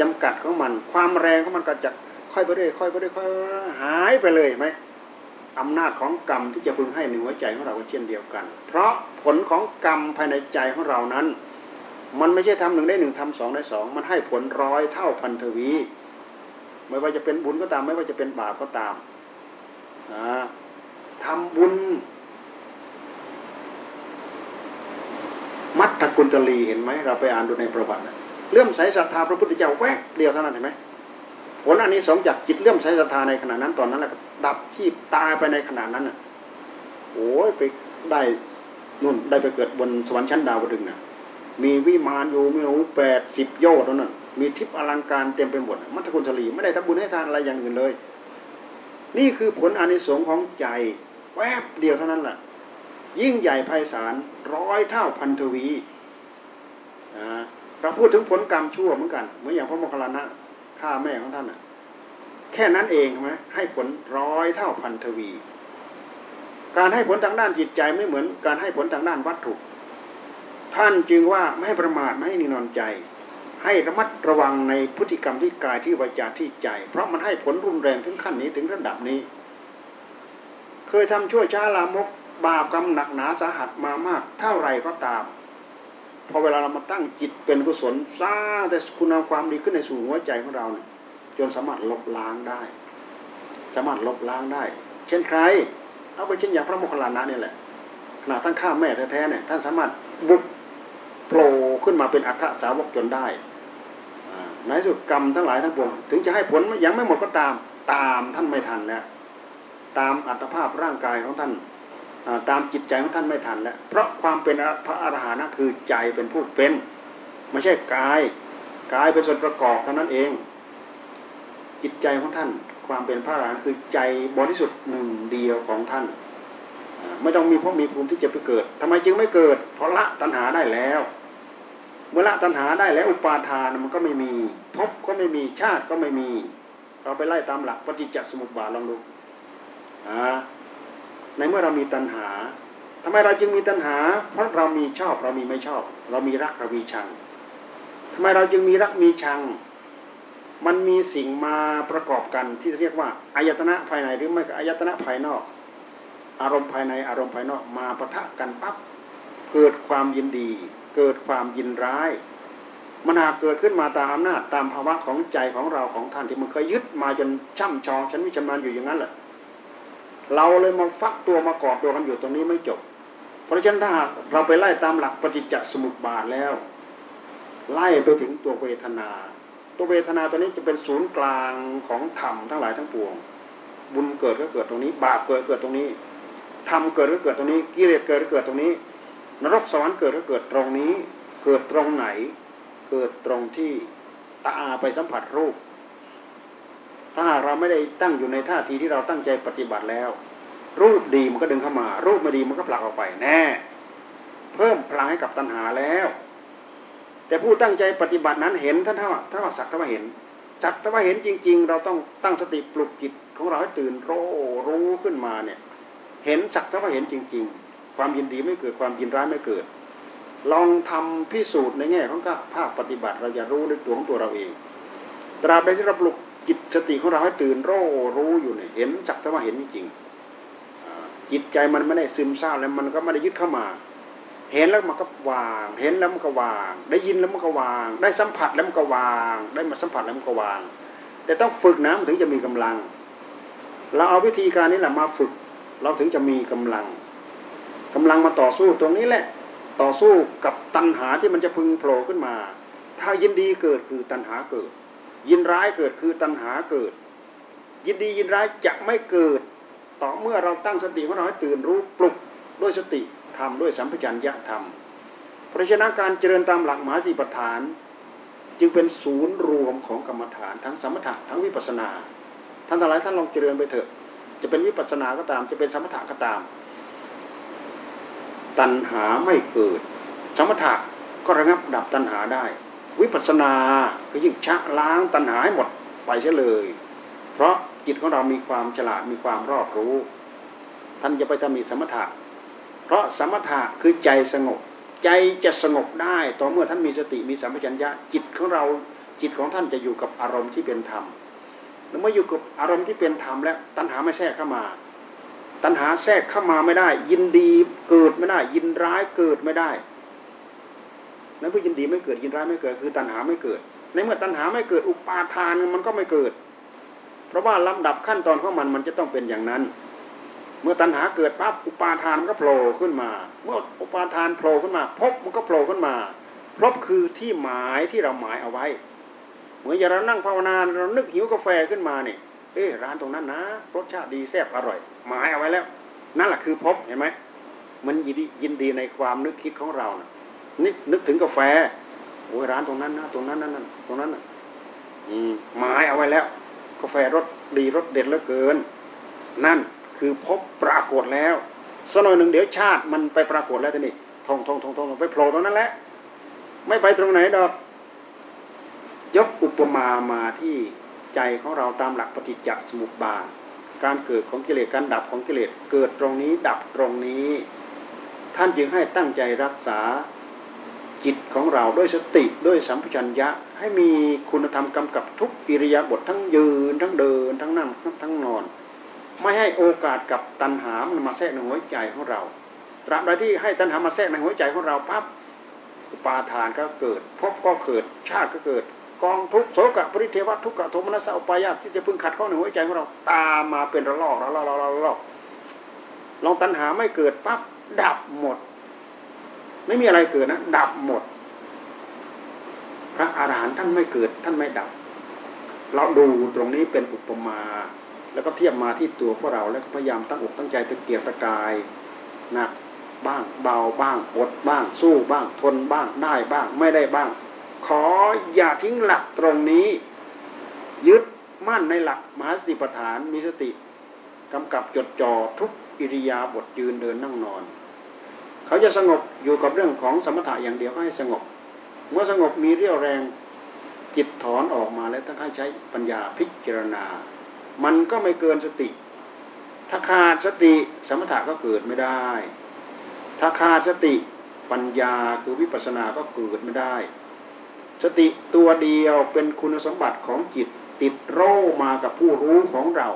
จำกัดของมัน ความแรงของมันก็จะค่อยไปเรื่อยค่อยไปเรื่อยค่อยหายไปเลยไหมอำนาจของกรรมที่จะพึงให้ในหัวใจของเราก็เช่นเดียวกัน เพราะผลของกรรมภายในใจของเรานั้น มันไม่ใช่ทำหนึ่งได้หนึ่งทำสองได้สองมันให้ผลร้อยเท่าพันทวี ไม่ว่าจะเป็นบุญก็ตาม ไม่ว่าจะเป็นบาปก็ตามทำบุญ มัตตกุลตลีเห็นไหมเราไปอ่านดูในประวัติเลื่อมใสศรัทธาพระพุทธเจ้าแวบเดียวเท่านั้นเห็นไหมผลอันนี้สมจากจิตเลื่อมใสศรัทธาในขณะนั้นตอนนั้นแหละดับชีพตายไปในขณะนั้นน่ะโอ้ยไปได้นุ่นได้ไปเกิดบนสวรรค์ชั้นดาวดึงน่ะมีวิมานอยู่มีหแปดสิบโยชน์นั่นมีทิพย์อลังการเต็มไปหมดมัทกุลสลีไม่ได้ทำบุญให้ทานอะไรอย่างอื่นเลย นี่คือผลอานิสงส์ของใจแวบเดียวเท่านั้นแหละ ยิ่งใหญ่ไพศาลร้อยเท่าพันทวีนะเราพูดถึงผลกรรมชั่วเหมือนกัน เหมือนอย่างพระโมคคัลลานะฆ่าแม่ของท่านอะแค่นั้นเองใช่ไหมให้ผลร้อยเท่าพันทวี การให้ผลทางด้านจิตใจไม่เหมือนการให้ผลทางด้านวัตถุ ท่านจึงว่าไม่ให้ประมาทไม่ให้นินอนใจ ให้ระมัดระวังในพฤติกรรมที่กายที่วาจาที่ใจ เพราะมันให้ผลรุนแรงถึงขั้นนี้ถึงระดับนี้ เคยทำชั่วช้าลามก บาปกรรมหนักหนาสาหัสมามาก เท่าไรก็ตามพอเวลาเรามาตั้งจิตเป็นกุศลสร้างแต่คุณความดีขึ้นในสู่หัวใจของเราเนี่ยจนสามารถลบล้างได้ สามารถลบล้างได้ เช่นใคร เอาไปเช่นอย่างพระโมคคัลลานะนี่แหละขณะตั้งข้าแม่แท้ๆเนี่ยท่านสามารถบุกโผล่ขึ้นมาเป็นอัคสาวกจนได้ในสุดกรรมทั้งหลายทั้งปวงถึงจะให้ผลยังไม่หมดก็ตามตามท่านไม่ทันแล้วตามอัตภาพร่างกายของท่าน ตามจิตใจของท่านไม่ทันแล้วเพราะความเป็นพระอรหันต์คือใจเป็นผู้เป็นไม่ใช่กายกายเป็นส่วนประกอบเท่านั้นเอง จิตใจของท่าน ความเป็นพระอรหันต์คือใจบริสุทธิ์หนึ่งเดียวของท่าน ไม่ต้องมีพวกมีภูมิที่จะไปเกิดทำไมจึงไม่เกิด เพราะละตัณหาได้แล้ว เมื่อละตัณหาได้แล้วอุปาทานมันก็ไม่มีภพก็ไม่มีชาติก็ไม่มี เราไปไล่ตามหลักปฏิจจสมุปบาทลองดู ในเมื่อเรามีตัณหาทำไมเราจึงมีตัณหา เพราะเรามีชอบเรามีไม่ชอบ เรามีรักเรามีชังทำไมเราจึงมีรักมีชัง มันมีสิ่งมาประกอบกันที่เรียกว่าอายตนะภายในหรือไม่ก็อายตนะภายนอก อารมณ์ภายในอารมณ์ภายนอกมาปะทะกันปั๊บเกิดความยินดี เกิดความยินร้ายมันหากเกิดขึ้นมาตามอำนาจตามภาวะของใจของเราของท่านที่มันเคยยึดมาจนช่ำชองฉันวิจำนานอยู่อย่างนั้นแหละ เราเลยมาฟักตัวมากอดตัวกันอยู่ตรงนี้ไม่จบ เพราะฉะนั้นถ้าเราไปไล่ตามหลักปฏิจจสมุปบาทแล้ว ไล่ไปถึงตัวเวทนา ตัวเวทนาตัวนี้จะเป็นศูนย์กลางของธรรมทั้งหลายทั้งปวง บุญเกิดก็เกิดตรงนี้ บาปเกิดเกิดตรงนี้ธรรมเกิดก็เกิดตรงนี้กิเลสเกิดก็เกิดตรงนี้ นรกสวรรค์เกิดก็เกิดตรงนี้ เกิดตรงไหน เกิดตรงที่ตาไปสัมผัสรูป ถ้าหากเราไม่ได้ตั้งอยู่ในท่าทีที่เราตั้งใจปฏิบัติแล้ว รูปดีมันก็ดึงเข้ามา รูปไม่ดีมันก็ผลักออกไปแน่ เพิ่มพลังให้กับตัณหาแล้ว แต่ผู้ตั้งใจปฏิบัตินั้นเห็นท่านท่าท่านว่าสักท่านว่าเห็นจักท่านว่าเห็นจริง ๆ เราต้องตั้งสติปลุกจิตของเราให้ตื่นรู้รู้ขึ้นมาเนี่ย เห็นจักท่านว่าเห็นจริง ๆ ความยินดีไม่เกิดความยินร้ายไม่เกิด ลองทำพิสูจน์ในแง่ของภาคปฏิบัติเราจะรู้ในตัวของตัวเราเองตราบใดที่เราปลุก จิตสติของเราให้ตื่นรู้รู้อยู่เนี่ยเห็นจักแต่ว่าเห็นจริงจิตใจมันไม่ได้ซึมเศร้าแล้วมันก็ไม่ได้ยึดเข้ามา เห็นแล้วมันก็วาง เห็นแล้วมันก็วาง ได้ยินแล้วมันก็วาง ได้สัมผัสแล้วมันก็วาง ได้มาสัมผัสแล้วมันก็วาง แต่ต้องฝึกนะมันถึงจะมีกำลัง เราเอาวิธีการนี้แหละมาฝึก เราถึงจะมีกำลังกำลังมาต่อสู้ตรงนี้แหละ ต่อสู้กับตัณหาที่มันจะพึงโผล่ขึ้นมา ถ้ายินดีเกิดคือตัณหาเกิด ยินร้ายเกิดคือตัณหาเกิด ยินดียินร้ายจะไม่เกิด ต่อเมื่อเราตั้งสติของเราให้ตื่นรู้ปลุกด้วยสติทำด้วยสัมผัสัญญะธรรม เพราะฉะนั้นการเจริญตามหลักมหาสีปฐาน จึงเป็นศูนย์รวมของกรรมฐานทั้งสมถะทั้งวิปัสนาท่านทั้งหลายท่านลองเจริญไปเถอะ จะเป็นวิปัสนาก็ตาม จะเป็นสมถะก็ตาม ตัณหาไม่เกิด สมถะก็ระงับดับตัณหาได้ วิปัสสนาก็ยิ่งชะล้างตัณหาให้หมดไปเสียเลย เพราะจิตของเรามีความฉลาดมีความรอบรู้ ท่านจะไปทำมีสมถะ เพราะสมถะคือใจสงบ ใจจะสงบได้ต่อเมื่อท่านมีสติมีสัมปชัญญะจิตของเราจิตของท่านจะอยู่กับอารมณ์ที่เป็นธรรมแล้วเมื่ออยู่กับอารมณ์ที่เป็นธรรมแล้วตัณหาไม่แทรกเข้ามา ตัณหาแทรกเข้ามาไม่ได้ ยินดีเกิดไม่ได้ ยินร้ายเกิดไม่ได้ นั้นผู้ยินดีไม่เกิดยินร้ายไม่เกิด คือตัณหาไม่เกิด ในเมื่อตัณหาไม่เกิดอุปาทานมันก็ไม่เกิด เพราะว่าลำดับขั้นตอนของมันมันจะต้องเป็นอย่างนั้น เมื่อตัณหาเกิดปั๊บอุปาทานมันก็โผล่ขึ้นมา เมื่ออุปาทานโผล่ขึ้นมาพบมันก็โผล่ขึ้นมาพบคือที่หมายที่เราหมายเอาไว้ เหมือนอย่างเรานั่งภาวนาเรานึกหิวกาแฟขึ้นมาเนี่ยเอ๊ร้านตรงนั้นนะรสชาติดีแซ่บอร่อย หมายเอาไว้แล้ว นั่นแหละคือพบเห็นไหมมันยินดีในความนึกคิดของเรานะ นึกนึกถึงกาแฟโอ้ยร้านตรงนั้นนะตรงนั้นนั่นตรงนั้นนะอืมหมายเอาไว้แล้ว กาแฟรสดีรสเด็ดเหลือเกิน นั่นคือพบปรากฏแล้วสักหน่อยหนึ่งเดี๋ยวชาติมันไปปรากฏแล้วทีนี้ทองทองทองทองไปโผล่ตรงนั้นแหละ ไม่ไปตรงไหนดอก ยกอุปมามาที่ใจของเราตามหลักปฏิจจสมุปบาทการเกิดของกิเลสการดับของกิเลสเกิดตรงนี้ดับตรงนี้ ท่านจึงให้ตั้งใจรักษา จิตของเราด้วยสติด้วยสัมปชัญญะ ให้มีคุณธรรมกำกับทุกอิริยาบถทั้งยืนทั้งเดินทั้งนั่งทั้งนอน ไม่ให้โอกาสกับตัณหามันมาแทรกในหัวใจของเรา ตราบใดที่ให้ตัณหามาแทรกในหัวใจของเราปั๊บอุปาทานก็เกิดภพก็เกิดชาติก็เกิด กองทุกโศกะปริเทวทุกขโทมนัสสะอุปายาตที่จะพึ่งขัดข้าในหัวใจของเราตามมาเป็นระลอกระลอกระลอกระลอกลองตัณหาไม่เกิดปั๊บดับหมด ไม่มีอะไรเกิดนะ ดับหมด พระอาหารหันต์ท่านไม่เกิด ท่านไม่ดับ เราดูตรงนี้เป็นอุปมา แล้วก็เทียบมาที่ตัวพวกเรา แล้วก็พยายามตั้งอกตั้งใจตะเกียกตะกายหนักบ้างเบาบ้างอดบ้าง สู้บ้าง ทนบ้างได้บ้าง ไม่ได้บ้าง ขออย่าทิ้งหลักตรงนี้ ยึดมั่นในหลักมหาสติปัฏฐานมีสติกำกับจดจ่อทุกอิริยาบถยืนเดินนั่งนอน เขาจะสงบอยู่กับเรื่องของสมถะอย่างเดียวก็ให้สงบ เมื่อสงบมีเรี่ยวแรงจิตถอนออกมาแล้วต้องให้ใช้ปัญญาพิจารณา มันก็ไม่เกินสติ ถ้าขาดสติสมถะก็เกิดไม่ได้ ถ้าขาดสติปัญญาคือวิปัสสนาก็เกิดไม่ได้ สติตัวเดียวเป็นคุณสมบัติของจิตติดโรมากับผู้รู้ของเรา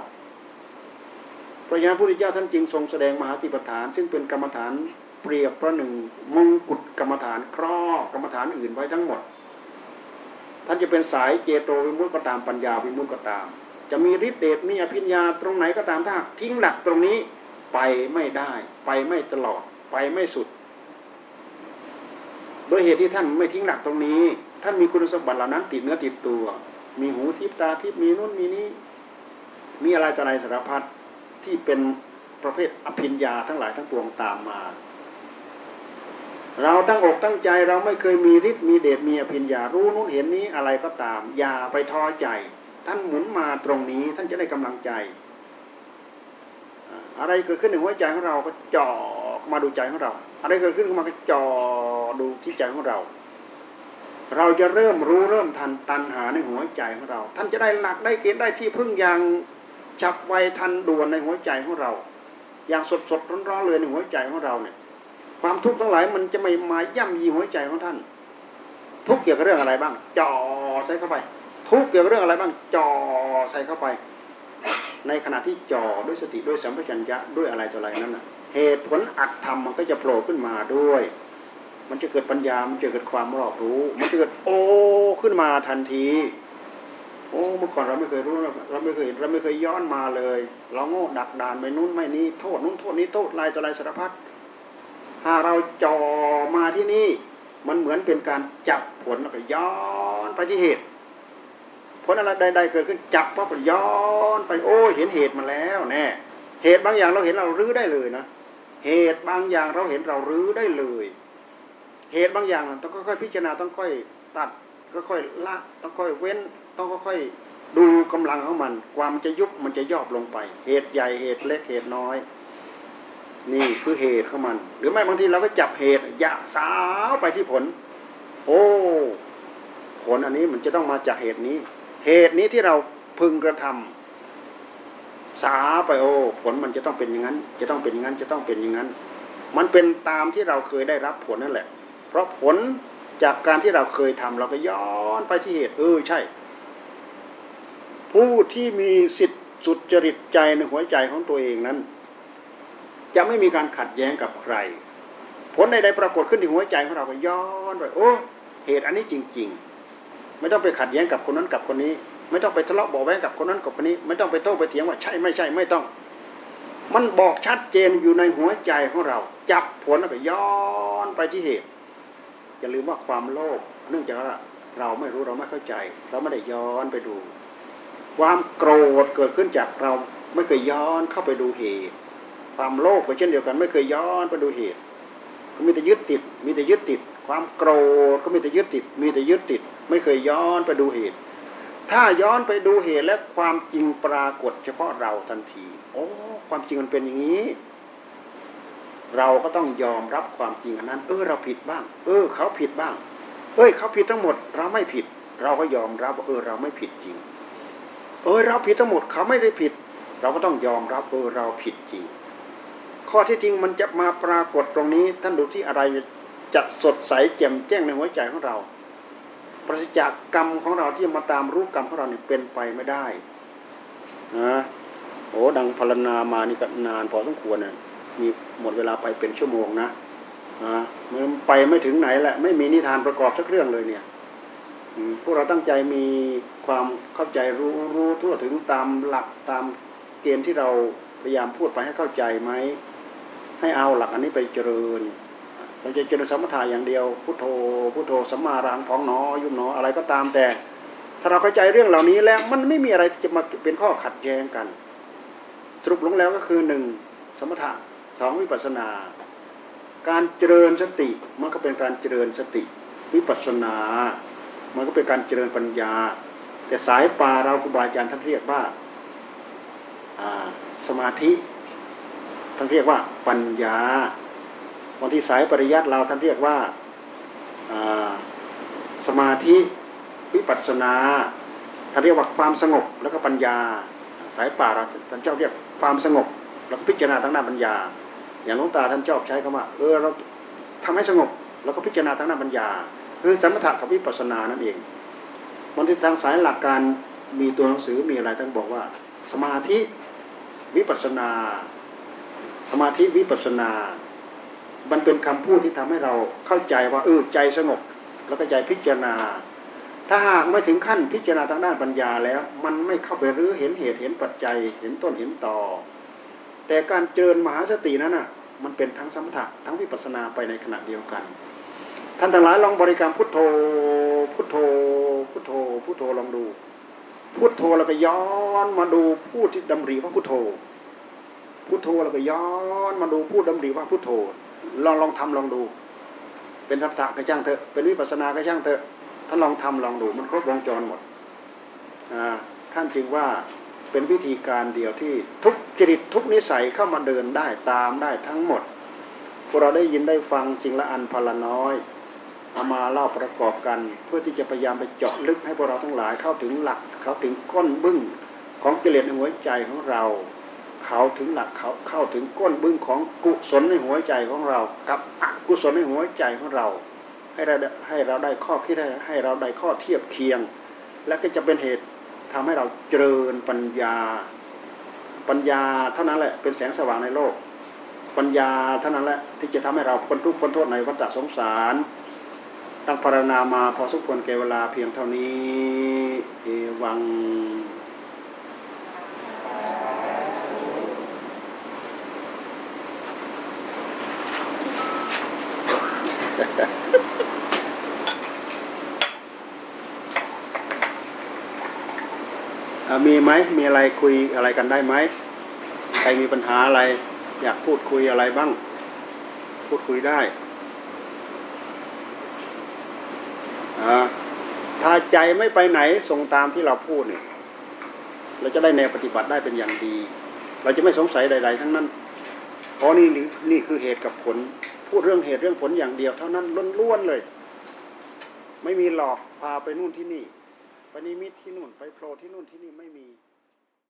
พระยาพุทธเจ้าท่านจึงทรงแสดงมหาสิปฐาน ซึ่งเป็นกรรมฐาน เปรียบประหนึ่งมงกุฎกรรมฐานครอบกรรมฐานอื่นไว้ทั้งหมด ท่านจะเป็นสายเจโตวิมุตติก็ตามปัญญาวิมุตติก็ตาม จะมีฤทธิเดชมีอภิญญาตรงไหนก็ตามถ้าทิ้งหลักตรงนี้ไปไม่ได้ ไปไม่ตลอดไปไม่สุด โดยเหตุที่ท่านไม่ทิ้งหลักตรงนี้ ท่านมีคุณสมบัติเหล่านั้นติดเนื้อติดตัว มีหูทิพตาทิพมีนู่นมีนี้ มีอะไรต่ออะไรสารพัดที่เป็นประเภทอภิญญาทั้งหลายทั้งปวงตามมา เราตั้งอกตั้งใจเราไม่เคยมีฤทธิ์มีเดชมีอภิญญารู้นู้นเห็นนี้อะไรก็ตาม อย่าไปท้อใจ ท่านหมุนมาตรงนี้ท่านจะได้กำลังใจ อะไรเกิดขึ้นในหัวใจของเราก็จ่อมาดูใจของเรา อะไรเกิดขึ้นมาก็จ่อดูที่ใจของเรา เราจะเริ่มรู้เริ่มทันตันหาในหัวใจของเรา ท่านจะได้หลักได้เกณฑ์ได้ที่พึ่งอย่างฉับไวทันด่วนในหัวใจของเรา อย่างสดสดร้อนร้อนเลยในหัวใจของเราเนี่ย ความทุกข์ทั้งหลายมันจะไม่มาย่ำยีหัวใจของท่าน ทุกเกี่ยวกับเรื่องอะไรบ้างจ่อใส่เข้าไป ทุกเกี่ยวกับเรื่องอะไรบ้างจ่อใส่เข้าไป ในขณะที่จ่อด้วยสติด้วยสัมปชัญญะด้วยอะไรต่ออะไรนั้นนะเหตุผลอัตธรรมมันก็จะโผล่ขึ้นมาด้วย มันจะเกิดปัญญา มันจะเกิดความรอบรู้ มันจะเกิดโอ้ขึ้นมาทันที โอ้เมื่อก่อนเราไม่เคยรู้ เราไม่เคยเห็นเราไม่เคยย้อนมาเลย เราโง่ดักดานไปนู้นไม่นี้โทษนู้นโทษนี้โทษลายต่อลายสารพัด ถ้าเราจ่อมาที่นี่ มันเหมือนเป็นการจับผลแล้วก็ย้อนไปที่เหตุ ผลอะไรใดๆเกิดขึ้นจับปั๊บย้อนไปโอ้เห็นเหตุมาแล้วแน่เหตุบางอย่างเราเห็นเรารื้อได้เลยนะเหตุบางอย่างเราเห็นเรารื้อได้เลย เหตุบางอย่างต้องค่อยๆพิจารณาต้องค่อยตัดก็ค่อยละต้องค่อยเว้น ต้องค่อยๆดูกำลังของมัน ความจะยุบมันจะย่อลงไป เหตุใหญ่เหตุเล็กเหตุน้อย นี่คือเหตุของมัน หรือไม่บางทีเราก็จับเหตุยะสาวไปที่ผล โอ้ผลอันนี้มันจะต้องมาจากเหตุนี้ เหตุนี้ที่เราพึงกระทำสาไปโอ้ผลมันจะต้องเป็นอย่างนั้น จะต้องเป็นอย่างนั้นจะต้องเป็นอย่างนั้น มันเป็นตามที่เราเคยได้รับผลนั่นแหละ เพราะผลจากการที่เราเคยทำเราก็ย้อนไปที่เหตุ เออใช่ ผู้ที่มีสิทธิ์สุดจริตใจในหัวใจของตัวเองนั้น จะไม่มีการขัดแย้งกับใคร ผลใดๆปรากฏขึ้นที่หัวใจของเราก็ย้อนไปโอ้เหตุอันนี้จริง ๆ ไม่ต้องไปขัดแย้งกับคนนั้นกับคนนี้ ไม่ต้องไปทะเลาะเบาะแว้งกับคนนั้นกับคนนี้ ไม่ต้องไปโต้ไปเถียงว่าใช่ไม่ใช่ไม่ต้อง มันบอกชัดเจนอยู่ในหัวใจของเรา จับผลแล้วก็ย้อนไปที่เหตุอย่าลืมว่าความโลภเนื่องจากเราไม่รู้เราไม่เข้าใจ เราไม่ได้ย้อนไปดู ความโกรธเกิดขึ้นจากเราไม่เคยย้อนเข้าไปดูเหตุ ความโลภก็เช่นเดียวกัน ไม่เคยย้อนไปดูเหตุ ก็มีแต่ยึดติด มีแต่ยึดติด ความโกรธก็มีแต่ยึดติด มีแต่ยึดติด ไม่เคยย้อนไปดูเหตุ ถ้าย้อนไปดูเหตุและความจริงปรากฏ เฉพาะเราทันที โอ้ความจริงมันเป็นอย่างนี้ เราก็ต้องยอมรับความจริงอันนั้น เออเราผิดบ้าง เออ เขาผิดบ้าง เอ้ย เขาผิดทั้งหมด เราไม่ผิด เราก็ยอมรับว่าเออเราไม่ผิดจริง เออเราผิดทั้งหมดเขาไม่ได้ผิดเราก็ต้องยอมรับเออเราผิดจริง ข้อที่จริงมันจะมาปรากฏตรงนี้ ท่านดูที่อะไรจะสดใสแจ่มแจ้งในหัวใจของเราปราศจากกรรมของเราที่จะมาตามรู้กรรมของเราเนี่ยเป็นไปไม่ได้นะโอ้ดังพรรณนามานี่ก็นานพอสมควรนะมีหมดเวลาไปเป็นชั่วโมงนะนะมันไปไม่ถึงไหนแหละ ไม่มีนิทานประกอบสักเรื่องเลยเนี่ยพวกเราตั้งใจมีความเข้าใจรู้รู้ทั่วถึงตามหลักตามเกณฑ์ที่เราพยายามพูดไปให้เข้าใจไหม ให้เอาหลักอันนี้ไปเจริญ เราจะเจริญสมถะอย่างเดียว พุทโธ พุทโธสัมมารังพองหนอ ยุบหนออะไรก็ตามแต่ ถ้าเราเข้าใจเรื่องเหล่านี้แล้วมันไม่มีอะไรที่จะมาเป็นข้อขัดแย้งกัน สรุปลงแล้วก็คือหนึ่งสมถะสองวิปัสนา การเจริญสติมันก็เป็นการเจริญสติ วิปัสนา มันก็เป็นการเจริญปัญญา แต่สายป่าเราครูบาอาจารย์ท่านเรียกว่าสมาธิ ท่านเรียกว่าปัญญาบางทีสายปริยัติเราท่านเรียกว่าสมาธิวิปัสสนาท่านเรียกว่าความสงบแล้วก็ปัญญา สายป่าเราท่านชอบเรียกความสงบ แล้วก็พิจารณาทางด้านปัญญา อย่างหลวงตาท่านชอบใช้คำว่าเออเราทำให้สงบแล้วก็พิจารณาทางด้านปัญญา คือสมถะกับวิปัสสนานั่นเองบางทีทางสายหลักการมีตัวหนังสือมีอะไรท่านบอกว่า สมาธิวิปัสสนา สมาธิวิปัสนา มันเป็นคำพูดที่ทำให้เราเข้าใจว่าเออใจสงบแล้วก็ใจพิจารณา ถ้าหากไม่ถึงขั้นพิจารณาทางด้านปัญญาแล้ว มันไม่เข้าไปรื้อเห็นเหตุเห็นปัจจัย เห็นต้นเห็นต่อ แต่การเจริญมหาสตินั้นน่ะ มันเป็นทั้งสมถะทั้งวิปัสนาไปในขณะเดียวกัน ท่านทั้งหลายลองบริกรรมพุทโธ พุทโธ พุทโธ พุทโธลองดู พุทโธแล้วก็ย้อนมาดูผู้ที่ดำริว่าพุทโธ พุทโธแล้วก็ย้อนมาดูผู้ดำริว่าพุทโธ ลองลองทำลองดู เป็นสัมถะก็ช่างเถอะเป็นวิปัสสนาก็ช่างเถอะท่านลองทำลองดูมันครบวงจรหมดท่านจึงว่าเป็นวิธีการเดียวที่ทุกจริตทุกนิสัยเข้ามาเดินได้ตามได้ทั้งหมดพวกเราได้ยินได้ฟังสิ่งละอันพลน้อยเอามาเล่าประกอบกัน เพื่อที่จะพยายามไปเจาะลึกให้พวกเราทั้งหลายเข้าถึงหลัก เข้าถึงก้นบึ้งของกิเลสในหัวใจของเรา เขาถึงหลักเขาเข้าถึงก้นบึ้งของกุศลในหัวใจของเรา กับอกุศลในหัวใจของเรา ให้เราได้ให้เราได้ข้อคิดให้ให้เราได้ข้อเทียบเคียง และก็จะเป็นเหตุทำให้เราเจริญปัญญา ปัญญาเท่านั้นแหละเป็นแสงสว่างในโลก ปัญญาเท่านั้นแหละที่จะทำให้เราพ้นทุกข์พ้นโทษในวัฏสงสารตั้งพารณามาพอสมควรแก่เวลาเพียงเท่านี้ เอวัง อะ มีไหมมีอะไรคุยอะไรกันได้ไหมใครมีปัญหาอะไร อยากพูดคุยอะไรบ้าง พูดคุยได้ถ้าใจไม่ไปไหนส่งตามที่เราพูดเนี่ยเราจะได้แนวปฏิบัติได้เป็นอย่างดี เราจะไม่สงสัยใด ๆ ทั้งนั้นเพราะนี่นี่คือเหตุกับผล พูดเรื่องเหตุเรื่องผลอย่างเดียว เท่านั้นล้วนๆเลย ไม่มีหลอกพาไปนู่นที่นี่ไปนิมิตที่นู่นไปโผล่ที่นู่นที่นี่ไม่มี